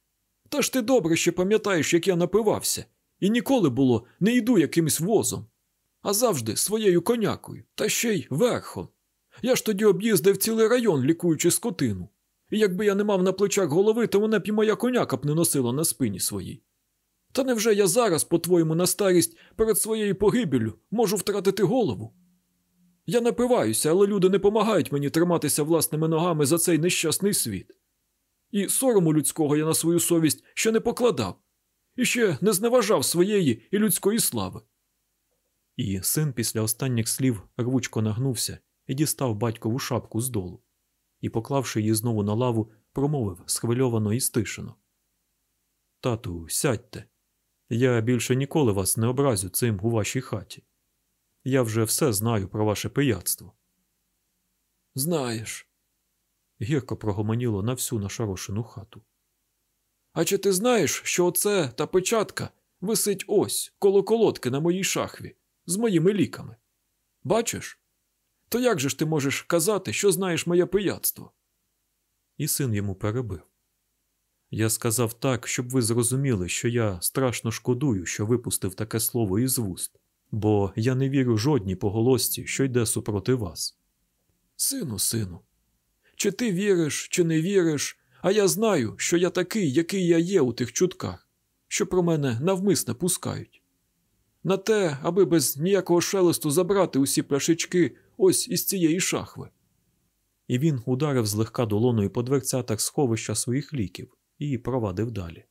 Та ж ти добре ще пам'ятаєш, як я напивався, і ніколи було не йду якимсь возом, а завжди своєю конякою, та ще й верхом. Я ж тоді об'їздив цілий район, лікуючи скотину. І якби я не мав на плечах голови, то вона б і моя коняка б не носила на спині своїй. Та невже я зараз, по-твоєму, на старість перед своєю погибелю можу втратити голову? Я напиваюся, але люди не помагають мені триматися власними ногами за цей нещасний світ. І сорому людського я на свою совість ще не покладав, і ще не зневажав своєї і людської слави. І син після останніх слів рвучко нагнувся і дістав батькову шапку з долу, і, поклавши її знову на лаву, промовив схвильовано і стишено. Тату, сядьте. Я більше ніколи вас не образю цим у вашій хаті. Я вже все знаю про ваше пияцтво. Знаєш, Гірко прогомоніло на всю нашарошену хату. а чи ти знаєш, що оце та печатка висить ось коло колодки на моїй шахві з моїми ліками? Бачиш? То як же ж ти можеш казати, що знаєш моє пияцтво? І син йому перебив. Я сказав так, щоб ви зрозуміли, що я страшно шкодую, що випустив таке слово із вуст, бо я не вірю жодній поголосці, що йде супроти вас. Сину, сину, чи ти віриш, чи не віриш, а я знаю, що я такий, який я є у тих чутках, що про мене навмисне пускають. На те, аби без ніякого шелесту забрати усі пляшечки ось із цієї шахви. І він ударив злегка долоною по дверцятах сховища своїх ліків і провадив далі.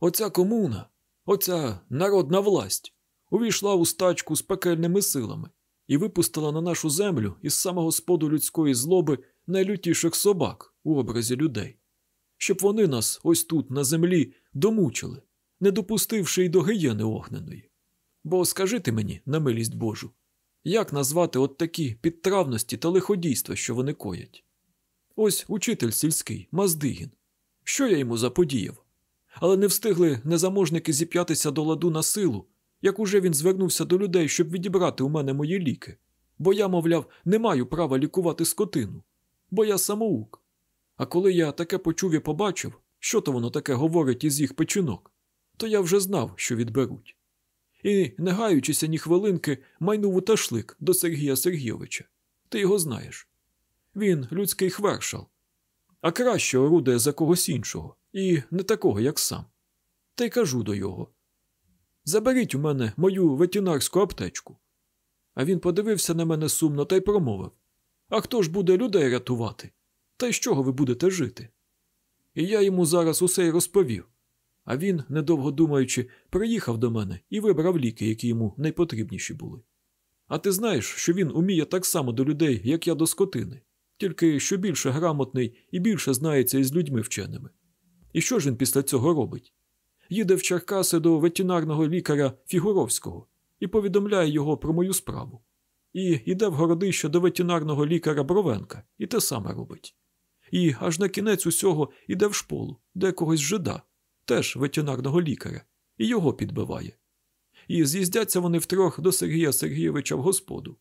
Оця комуна, оця народна власть увійшла у стачку з пекельними силами і випустила на нашу землю із самого споду людської злоби найлютіших собак у образі людей, щоб вони нас ось тут, на землі, домучили, не допустивши й до гієни огненої. Бо скажи ти мені, на милість Божу, як назвати от такі підтравності та лиходійства, що вони коять? Ось учитель сільський, Маздигін. Що я йому заподіяв? Але не встигли незаможники зіп'ятися до ладу на силу, як уже він звернувся до людей, щоб відібрати у мене мої ліки, бо я, мовляв, не маю права лікувати скотину, бо я самоук. А коли я таке почув і побачив, що то воно таке говорить із їх печінок, то я вже знав, що відберуть. І, не гаючися ні хвилинки, майнув у ташлик до Сергія Сергійовича. Ти його знаєш. Він людський хвершал, а краще орудує за когось іншого, і не такого, як сам. Та й кажу до його Заберіть у мене мою ветінарську аптечку. А він подивився на мене сумно та й промовив А хто ж буде людей рятувати? Та й з чого ви будете жити? І я йому зараз усе й розповів. А він, недовго думаючи, приїхав до мене і вибрав ліки, які йому найпотрібніші були. А ти знаєш, що він уміє так само до людей, як я до скотини, тільки що більше грамотний і більше знається із людьми вченими. І що ж він після цього робить? Їде в Черкаси до ветеринарного лікаря Фігуровського і повідомляє його про мою справу. І йде в городище до ветеринарного лікаря Бровенка і те саме робить. І аж на кінець усього йде в шполу, де когось жида, теж ветеринарного лікаря, і його підбиває. І з'їздяться вони втрьох до Сергія Сергійовича в господу.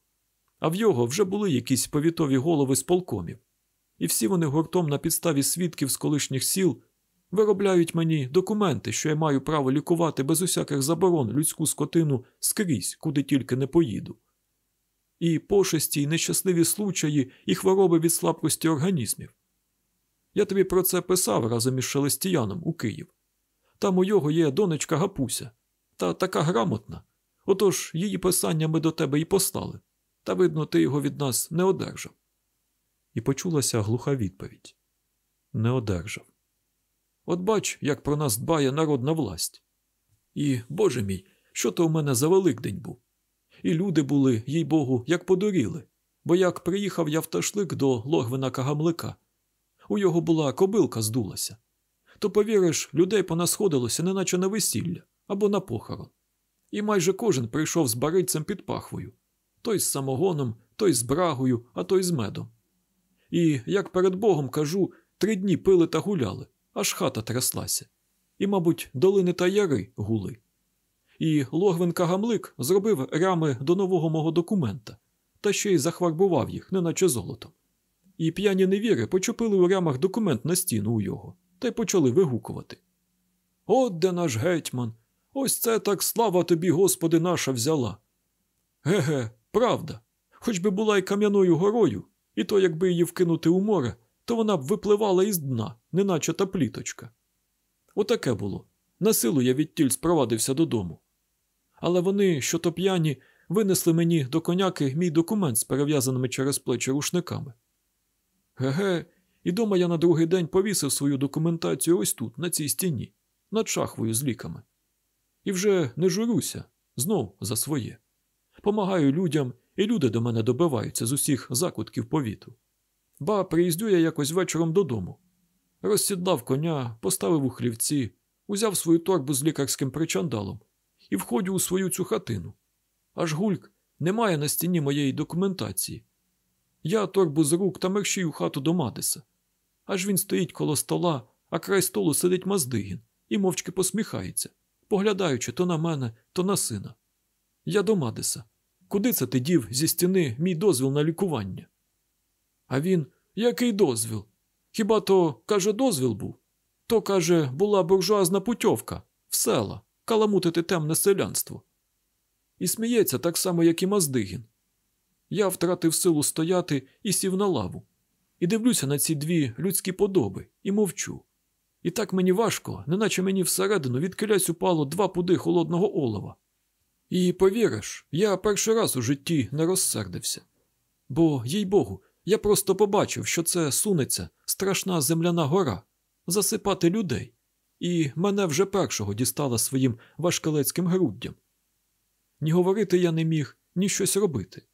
А в його вже були якісь повітові голови з полкомів, і всі вони гуртом на підставі свідків з колишніх сіл виробляють мені документи, що я маю право лікувати без усяких заборон людську скотину скрізь, куди тільки не поїду. І пошесті, і нещасливі случаї, і хвороби від слабкості організмів. Я тобі про це писав разом із Шелестіяном у Київ. Там у його є донечка Гапуся, та така грамотна. Отож її писання ми до тебе і послали, та, видно, ти його від нас не одержав. І почулася глуха відповідь Не одержав. От бач, як про нас дбає народна власть. І, Боже мій, що то у мене за Великдень був. І люди були, їй Богу, як подуріли, бо як приїхав я в ташлик до Логвина Кагамлика, у його була кобилка здулася. То, повіриш, людей понасходилося, неначе на весілля або на похорон. І майже кожен прийшов з барицем під пахвою той з самогоном, той з брагою, а той з медом. І, як перед Богом кажу, три дні пили та гуляли, аж хата тряслася, і, мабуть, долини та яри гули. І Логвин Кагамлик зробив рами до нового мого документа та ще й захварбував їх, неначе золотом. і п'яні невіри почепили у рямах документ на стіну у його та й почали вигукувати. От де наш гетьман! Ось це так слава тобі, Господи, наша взяла. Ге-ге, правда. Хоч би була й кам'яною горою, і то, якби її вкинути у море, то вона б випливала із дна, неначе та пліточка. Отаке було. На силу я відтіль спровадився додому. Але вони, що то п'яні, винесли мені до коняки мій документ з перев'язаними через плечі рушниками. Ге-ге, і дома я на другий день повісив свою документацію ось тут, на цій стіні, над шахвою з ліками. І вже не журюся, знов за своє. Помагаю людям, і люди до мене добиваються з усіх закутків повіту. Ба приїздю я якось вечором додому. Розсідлав коня, поставив у хлівці, узяв свою торбу з лікарським причандалом і входжу у свою цю хатину. Аж гульк немає на стіні моєї документації. Я торбу з рук та мерщію хату до Мадиса. Аж він стоїть коло стола, а край столу сидить Маздигін і мовчки посміхається, поглядаючи то на мене, то на сина. Я до Мадиса. Куди це ти дів зі стіни мій дозвіл на лікування? А він який дозвіл? Хіба то, каже, дозвіл був? То, каже, була буржуазна путьовка в села, каламутити темне селянство. І сміється так само, як і Маздигін. Я втратив силу стояти і сів на лаву. І дивлюся на ці дві людські подоби і мовчу. І так мені важко, неначе мені всередину відкилясь упало два пуди холодного олова. І повіриш, я перший раз у житті не розсердився. Бо, їй богу, я просто побачив, що це сунеться страшна земляна гора засипати людей, і мене вже першого дістала своїм важкалецьким груддям. Ні говорити я не міг, ні щось робити,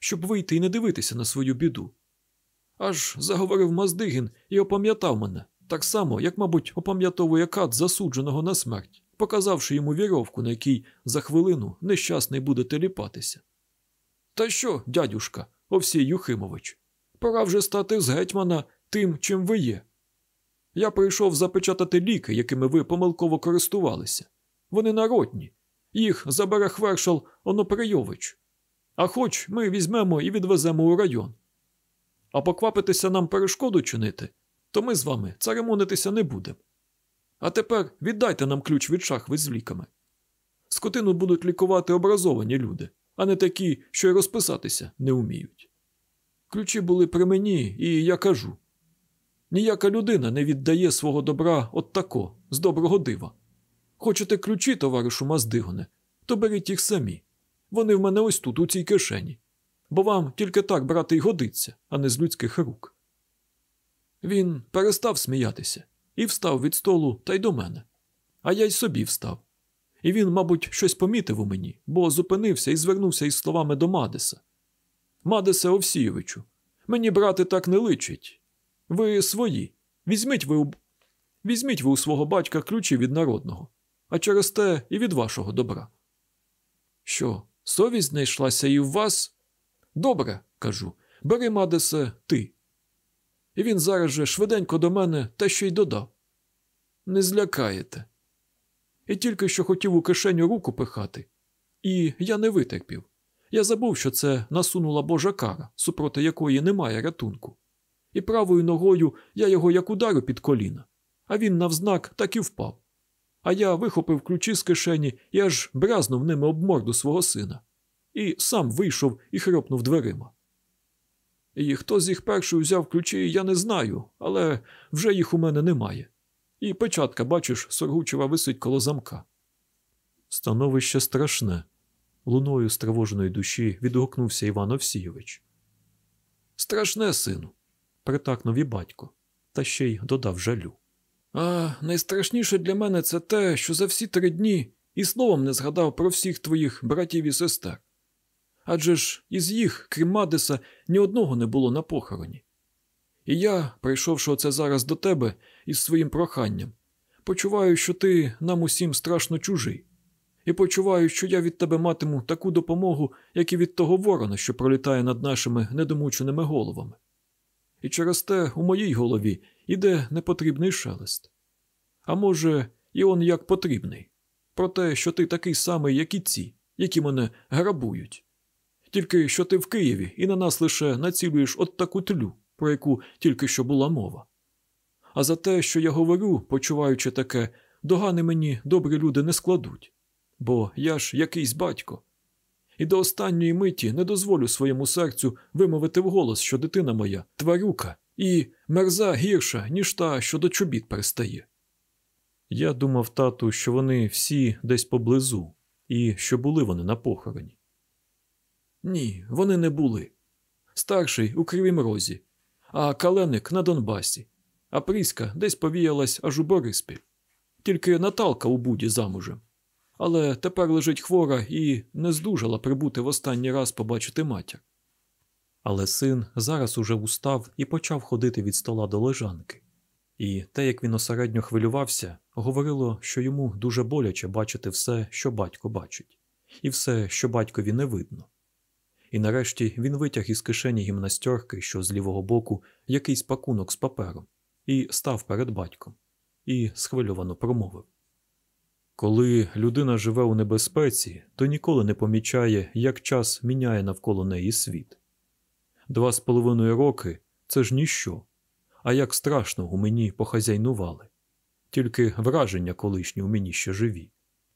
щоб вийти і не дивитися на свою біду. Аж заговорив Маздигін і опам'ятав мене, так само, як, мабуть, опам'ятовує кат засудженого на смерть, показавши йому віровку, на якій за хвилину нещасний буде теліпатися. Та що, дядюшка, Овсій Юхимович, пора вже стати з гетьмана тим, чим ви є. Я прийшов запечатати ліки, якими ви помилково користувалися. Вони народні. Їх забере хвершал Оноприйович. А хоч ми візьмемо і відвеземо у район. А поквапитися нам перешкоду чинити, то ми з вами церемонитися не будемо. А тепер віддайте нам ключ від шахви з ліками. Скотину будуть лікувати образовані люди, а не такі, що й розписатися не вміють. Ключі були при мені, і я кажу ніяка людина не віддає свого добра от тако, з доброго дива. Хочете ключі, товаришу Маздигоне, то беріть їх самі. Вони в мене ось тут, у цій кишені, бо вам тільки так брати й годиться, а не з людських рук. Він перестав сміятися і встав від столу та й до мене. А я й собі встав. І він, мабуть, щось помітив у мені, бо зупинився і звернувся із словами до Мадеса. Мадесе Овсійовичу, мені брати так не личить. Ви свої. Візьміть ви у... Візьміть ви у свого батька ключі від народного, а через те і від вашого добра. Що, совість знайшлася і в вас? Добре, кажу, бери, Мадесе, ти. І він зараз же швиденько до мене те що й додав. Не злякаєте. І тільки що хотів у кишеню руку пихати, і я не витерпів. Я забув, що це насунула божа кара, супроти якої немає рятунку. І правою ногою я його як ударю під коліна, а він навзнак так і впав. А я вихопив ключі з кишені і аж бразнув ними об морду свого сина, і сам вийшов і хропнув дверима. І хто з їх перший взяв ключі, я не знаю, але вже їх у мене немає. І печатка, бачиш, Соргучева висить коло замка. Становище страшне. Луною стривоженої душі відгукнувся Іван Овсійович. Страшне, сину, притакнув і батько, та ще й додав жалю. А найстрашніше для мене це те, що за всі три дні і словом не згадав про всіх твоїх братів і сестер. Адже ж із їх, крім Мадеса, ні одного не було на похороні. І я, прийшовши оце зараз до тебе із своїм проханням, почуваю, що ти нам усім страшно чужий, і почуваю, що я від тебе матиму таку допомогу, як і від того ворона, що пролітає над нашими недомученими головами. І через те у моїй голові іде непотрібний шелест. А може, і он як потрібний, про те, що ти такий самий, як і ці, які мене грабують. Тільки що ти в Києві і на нас лише націлюєш от таку тлю, про яку тільки що була мова. А за те, що я говорю, почуваючи таке, догани мені добрі люди не складуть, бо я ж якийсь батько. І до останньої миті не дозволю своєму серцю вимовити вголос, що дитина моя тварюка і мерза гірша, ніж та, що до чобіт перестає. Я думав, тату, що вони всі десь поблизу, і що були вони на похороні. Ні, вони не були. Старший у Кривім Розі, а каленик на Донбасі, а Пріська десь повіялась аж у Бориспіль. Тільки Наталка у буді замужем. Але тепер лежить хвора і не здужала прибути в останній раз побачити матір. Але син зараз уже устав і почав ходити від стола до лежанки. І те, як він осередньо хвилювався, говорило, що йому дуже боляче бачити все, що батько бачить, і все, що батькові не видно. І нарешті він витяг із кишені гімнастерки, що з лівого боку якийсь пакунок з папером, і став перед батьком, і схвильовано промовив Коли людина живе у небезпеці, то ніколи не помічає, як час міняє навколо неї світ. Два з половиною роки це ж ніщо, а як страшно у мені похазяйнували. Тільки враження колишні у мені ще живі,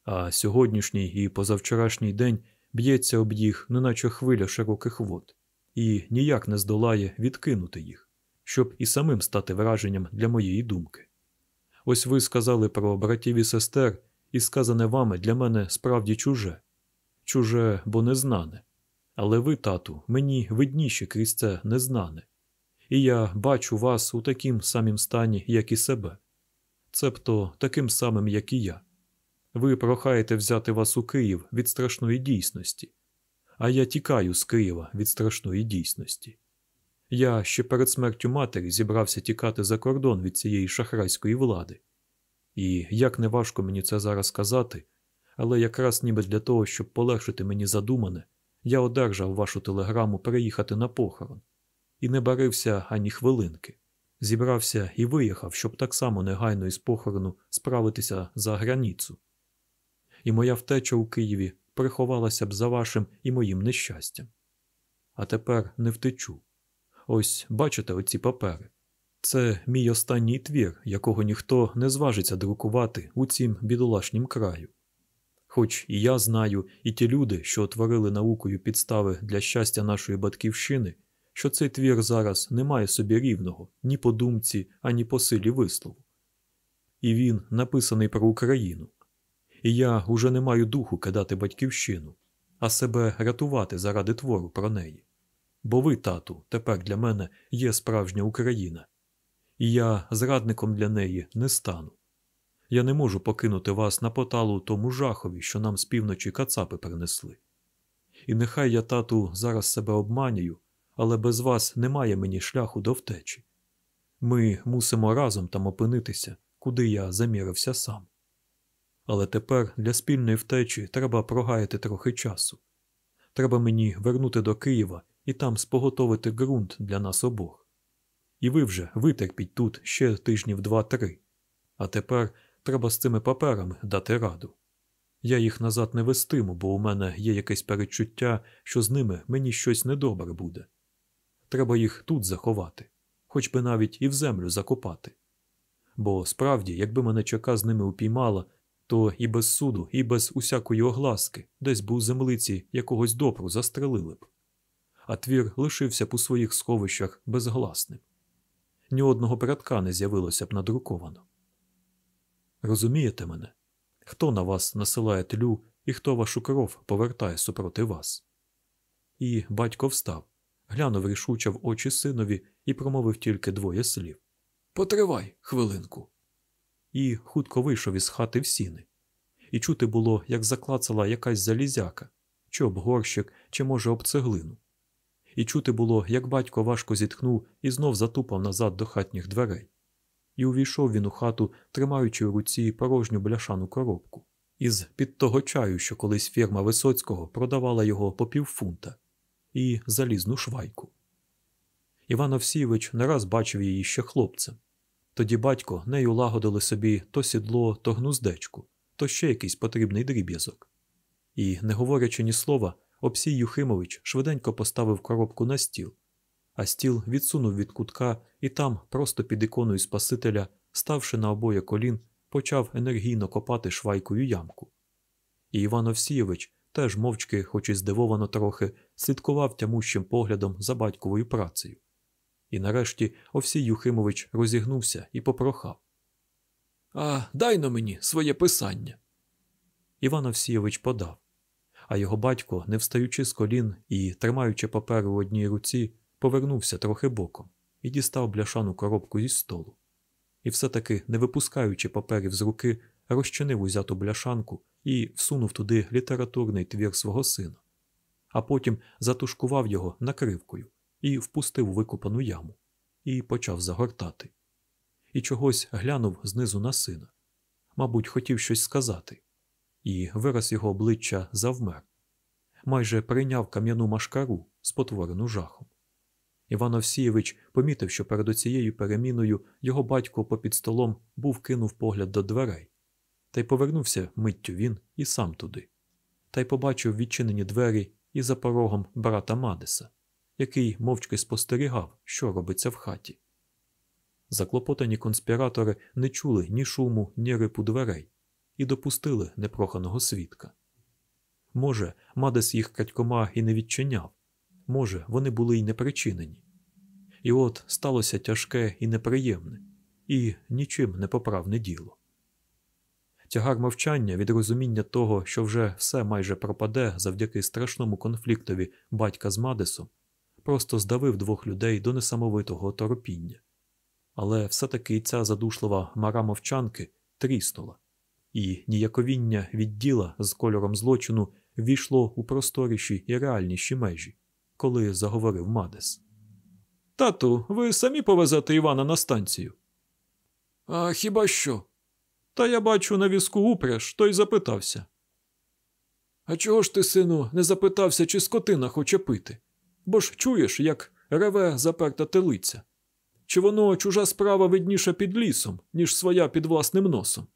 а сьогоднішній і позавчорашній день б'ється об їх, неначе хвиля широких вод, і ніяк не здолає відкинути їх, щоб і самим стати враженням для моєї думки. Ось ви сказали про братів і сестер, і сказане вами для мене справді чуже, чуже, бо незнане. Але ви, тату, мені видніші крізь це незнане, і я бачу вас у таким самім стані, як і себе, цебто таким самим, як і я. Ви прохаєте взяти вас у Київ від страшної дійсності, а я тікаю з Києва від страшної дійсності. Я ще перед смертю матері зібрався тікати за кордон від цієї шахрайської влади. І як не важко мені це зараз сказати, але якраз ніби для того, щоб полегшити мені задумане, я одержав вашу телеграму переїхати на похорон і не барився ані хвилинки. Зібрався і виїхав, щоб так само негайно із похорону справитися за границю. І моя втеча у Києві приховалася б за вашим і моїм нещастям. А тепер не втечу. Ось бачите оці папери. Це мій останній твір, якого ніхто не зважиться друкувати у цім бідолашнім краю. Хоч і я знаю, і ті люди, що отворили наукою підстави для щастя нашої батьківщини, що цей твір зараз не має собі рівного ні по думці, ані по силі вислову. І він написаний про Україну. І я уже не маю духу кидати батьківщину, а себе рятувати заради твору про неї. Бо ви, тату, тепер для мене є справжня Україна, і я зрадником для неї не стану. Я не можу покинути вас на поталу тому жахові, що нам з півночі кацапи принесли. І нехай я, тату, зараз себе обманюю, але без вас немає мені шляху до втечі. Ми мусимо разом там опинитися, куди я замірився сам. Але тепер для спільної втечі треба прогаяти трохи часу. Треба мені вернути до Києва і там споготовити ґрунт для нас обох. І ви вже витерпіть тут ще тижнів два-три. А тепер треба з цими паперами дати раду. Я їх назад не вестиму, бо у мене є якесь перечуття, що з ними мені щось недобре буде. Треба їх тут заховати, хоч би навіть і в землю закопати. Бо справді, якби мене чека з ними упіймала, то і без суду, і без усякої огласки десь би у землиці якогось допру застрелили б. А твір лишився б у своїх сховищах безгласним. Ні одного передка не з'явилося б надруковано. Розумієте мене? Хто на вас насилає тлю і хто вашу кров повертає супроти вас? І батько встав, глянув рішуче в очі синові і промовив тільки двоє слів Потривай хвилинку. І хутко вийшов із хати в сіни. І чути було, як заклацала якась залізяка, чи об горщик, чи, може, об цеглину. І чути було, як батько важко зітхнув і знов затупав назад до хатніх дверей і увійшов він у хату, тримаючи у руці порожню бляшану коробку, із під того чаю, що колись фірма Висоцького продавала його по півфунта, і залізну швайку. Іван Овсійович не раз бачив її ще хлопцем. Тоді батько нею лагодили собі то сідло, то гнуздечку, то ще якийсь потрібний дріб'язок. І, не говорячи ні слова, Обсій Юхимович швиденько поставив коробку на стіл, а стіл відсунув від кутка і там, просто під іконою Спасителя, ставши на обоє колін, почав енергійно копати швайкою ямку. І Іван Овсійович теж мовчки, хоч і здивовано трохи, слідкував тямущим поглядом за батьковою працею. І нарешті Овсій Юхимович розігнувся і попрохав. А дай на мені своє писання. Іван Овсійович подав, а його батько, не встаючи з колін і, тримаючи паперу в одній руці, повернувся трохи боком і дістав бляшану коробку зі столу. І все-таки, не випускаючи паперів з руки, розчинив узяту бляшанку і всунув туди літературний твір свого сина, а потім затушкував його накривкою і впустив викопану яму, і почав загортати. І чогось глянув знизу на сина. Мабуть, хотів щось сказати, і вираз його обличчя завмер, майже прийняв кам'яну машкару, спотворену жахом. Іван Овсійович помітив, що перед оцією переміною його батько попід столом був кинув погляд до дверей, та й повернувся миттю він і сам туди, та й побачив відчинені двері і за порогом брата Мадеса, який мовчки спостерігав, що робиться в хаті. Заклопотані конспіратори не чули ні шуму, ні рипу дверей і допустили непроханого свідка. Може, Мадес їх крадькома і не відчиняв, може, вони були й не причинені. І от сталося тяжке і неприємне, і нічим не поправне діло. Тягар мовчання від розуміння того, що вже все майже пропаде завдяки страшному конфліктові батька з Мадесом, просто здавив двох людей до несамовитого торопіння. Але все-таки ця задушлива мара мовчанки тріснула, і ніяковіння від діла з кольором злочину ввійшло у просторіші і реальніші межі, коли заговорив Мадес. Тату, ви самі повезете Івана на станцію? А хіба що? Та я бачу на візку упряж, то й запитався. А чого ж ти, сину, не запитався, чи скотина хоче пити? Бо ж чуєш, як реве заперта телиця. Чи воно чужа справа видніша під лісом, ніж своя під власним носом?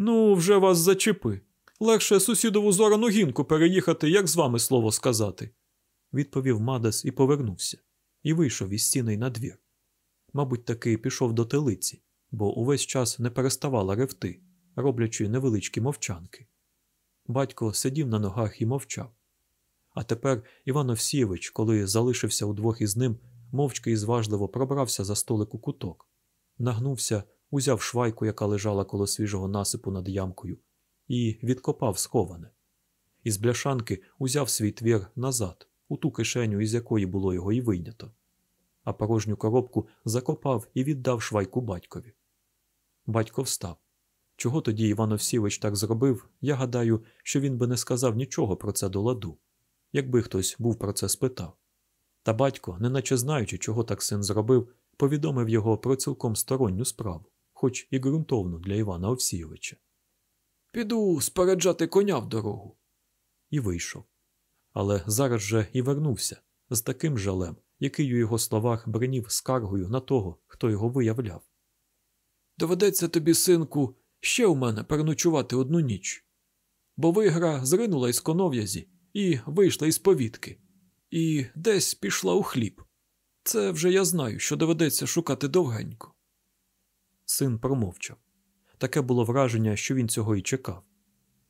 Ну, вже вас зачепи. Легше сусідову зорану гінку переїхати, як з вами слово сказати, відповів Мадес і повернувся, і вийшов із стіни на двір. Мабуть, таки пішов до телиці, бо увесь час не переставала ревти, роблячи невеличкі мовчанки. Батько сидів на ногах і мовчав. А тепер Іван Овсійович, коли залишився удвох із ним, мовчки і зважливо пробрався за столик у куток, нагнувся, узяв швайку, яка лежала коло свіжого насипу над ямкою, і відкопав сховане. Із бляшанки узяв свій твір назад, у ту кишеню, із якої було його і вийнято, а порожню коробку закопав і віддав швайку батькові. Батько встав. Чого тоді Іван Овсівич так зробив, я гадаю, що він би не сказав нічого про це до ладу, якби хтось був про це спитав. Та батько, неначе знаючи, чого так син зробив, повідомив його про цілком сторонню справу, хоч і ґрунтовну для Івана Овсійовича. Піду спереджати коня в дорогу. І вийшов. Але зараз же і вернувся з таким жалем, який у його словах бринів скаргою на того, хто його виявляв. Доведеться тобі, синку, ще у мене переночувати одну ніч. Бо вигра зринула із конов'язі і вийшла із повітки, і десь пішла у хліб. Це вже я знаю, що доведеться шукати довгенько. Син промовчав. Таке було враження, що він цього і чекав.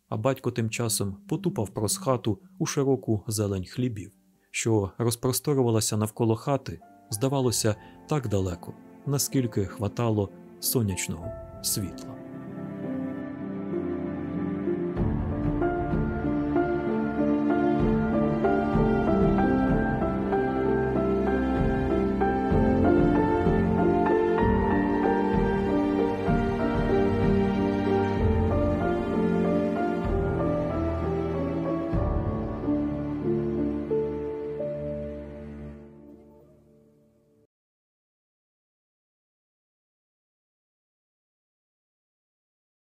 А батько тим часом потупав проз хату у широку зелень хлібів, що розпросторювалася навколо хати, здавалося, так далеко, наскільки хватало сонячного світла.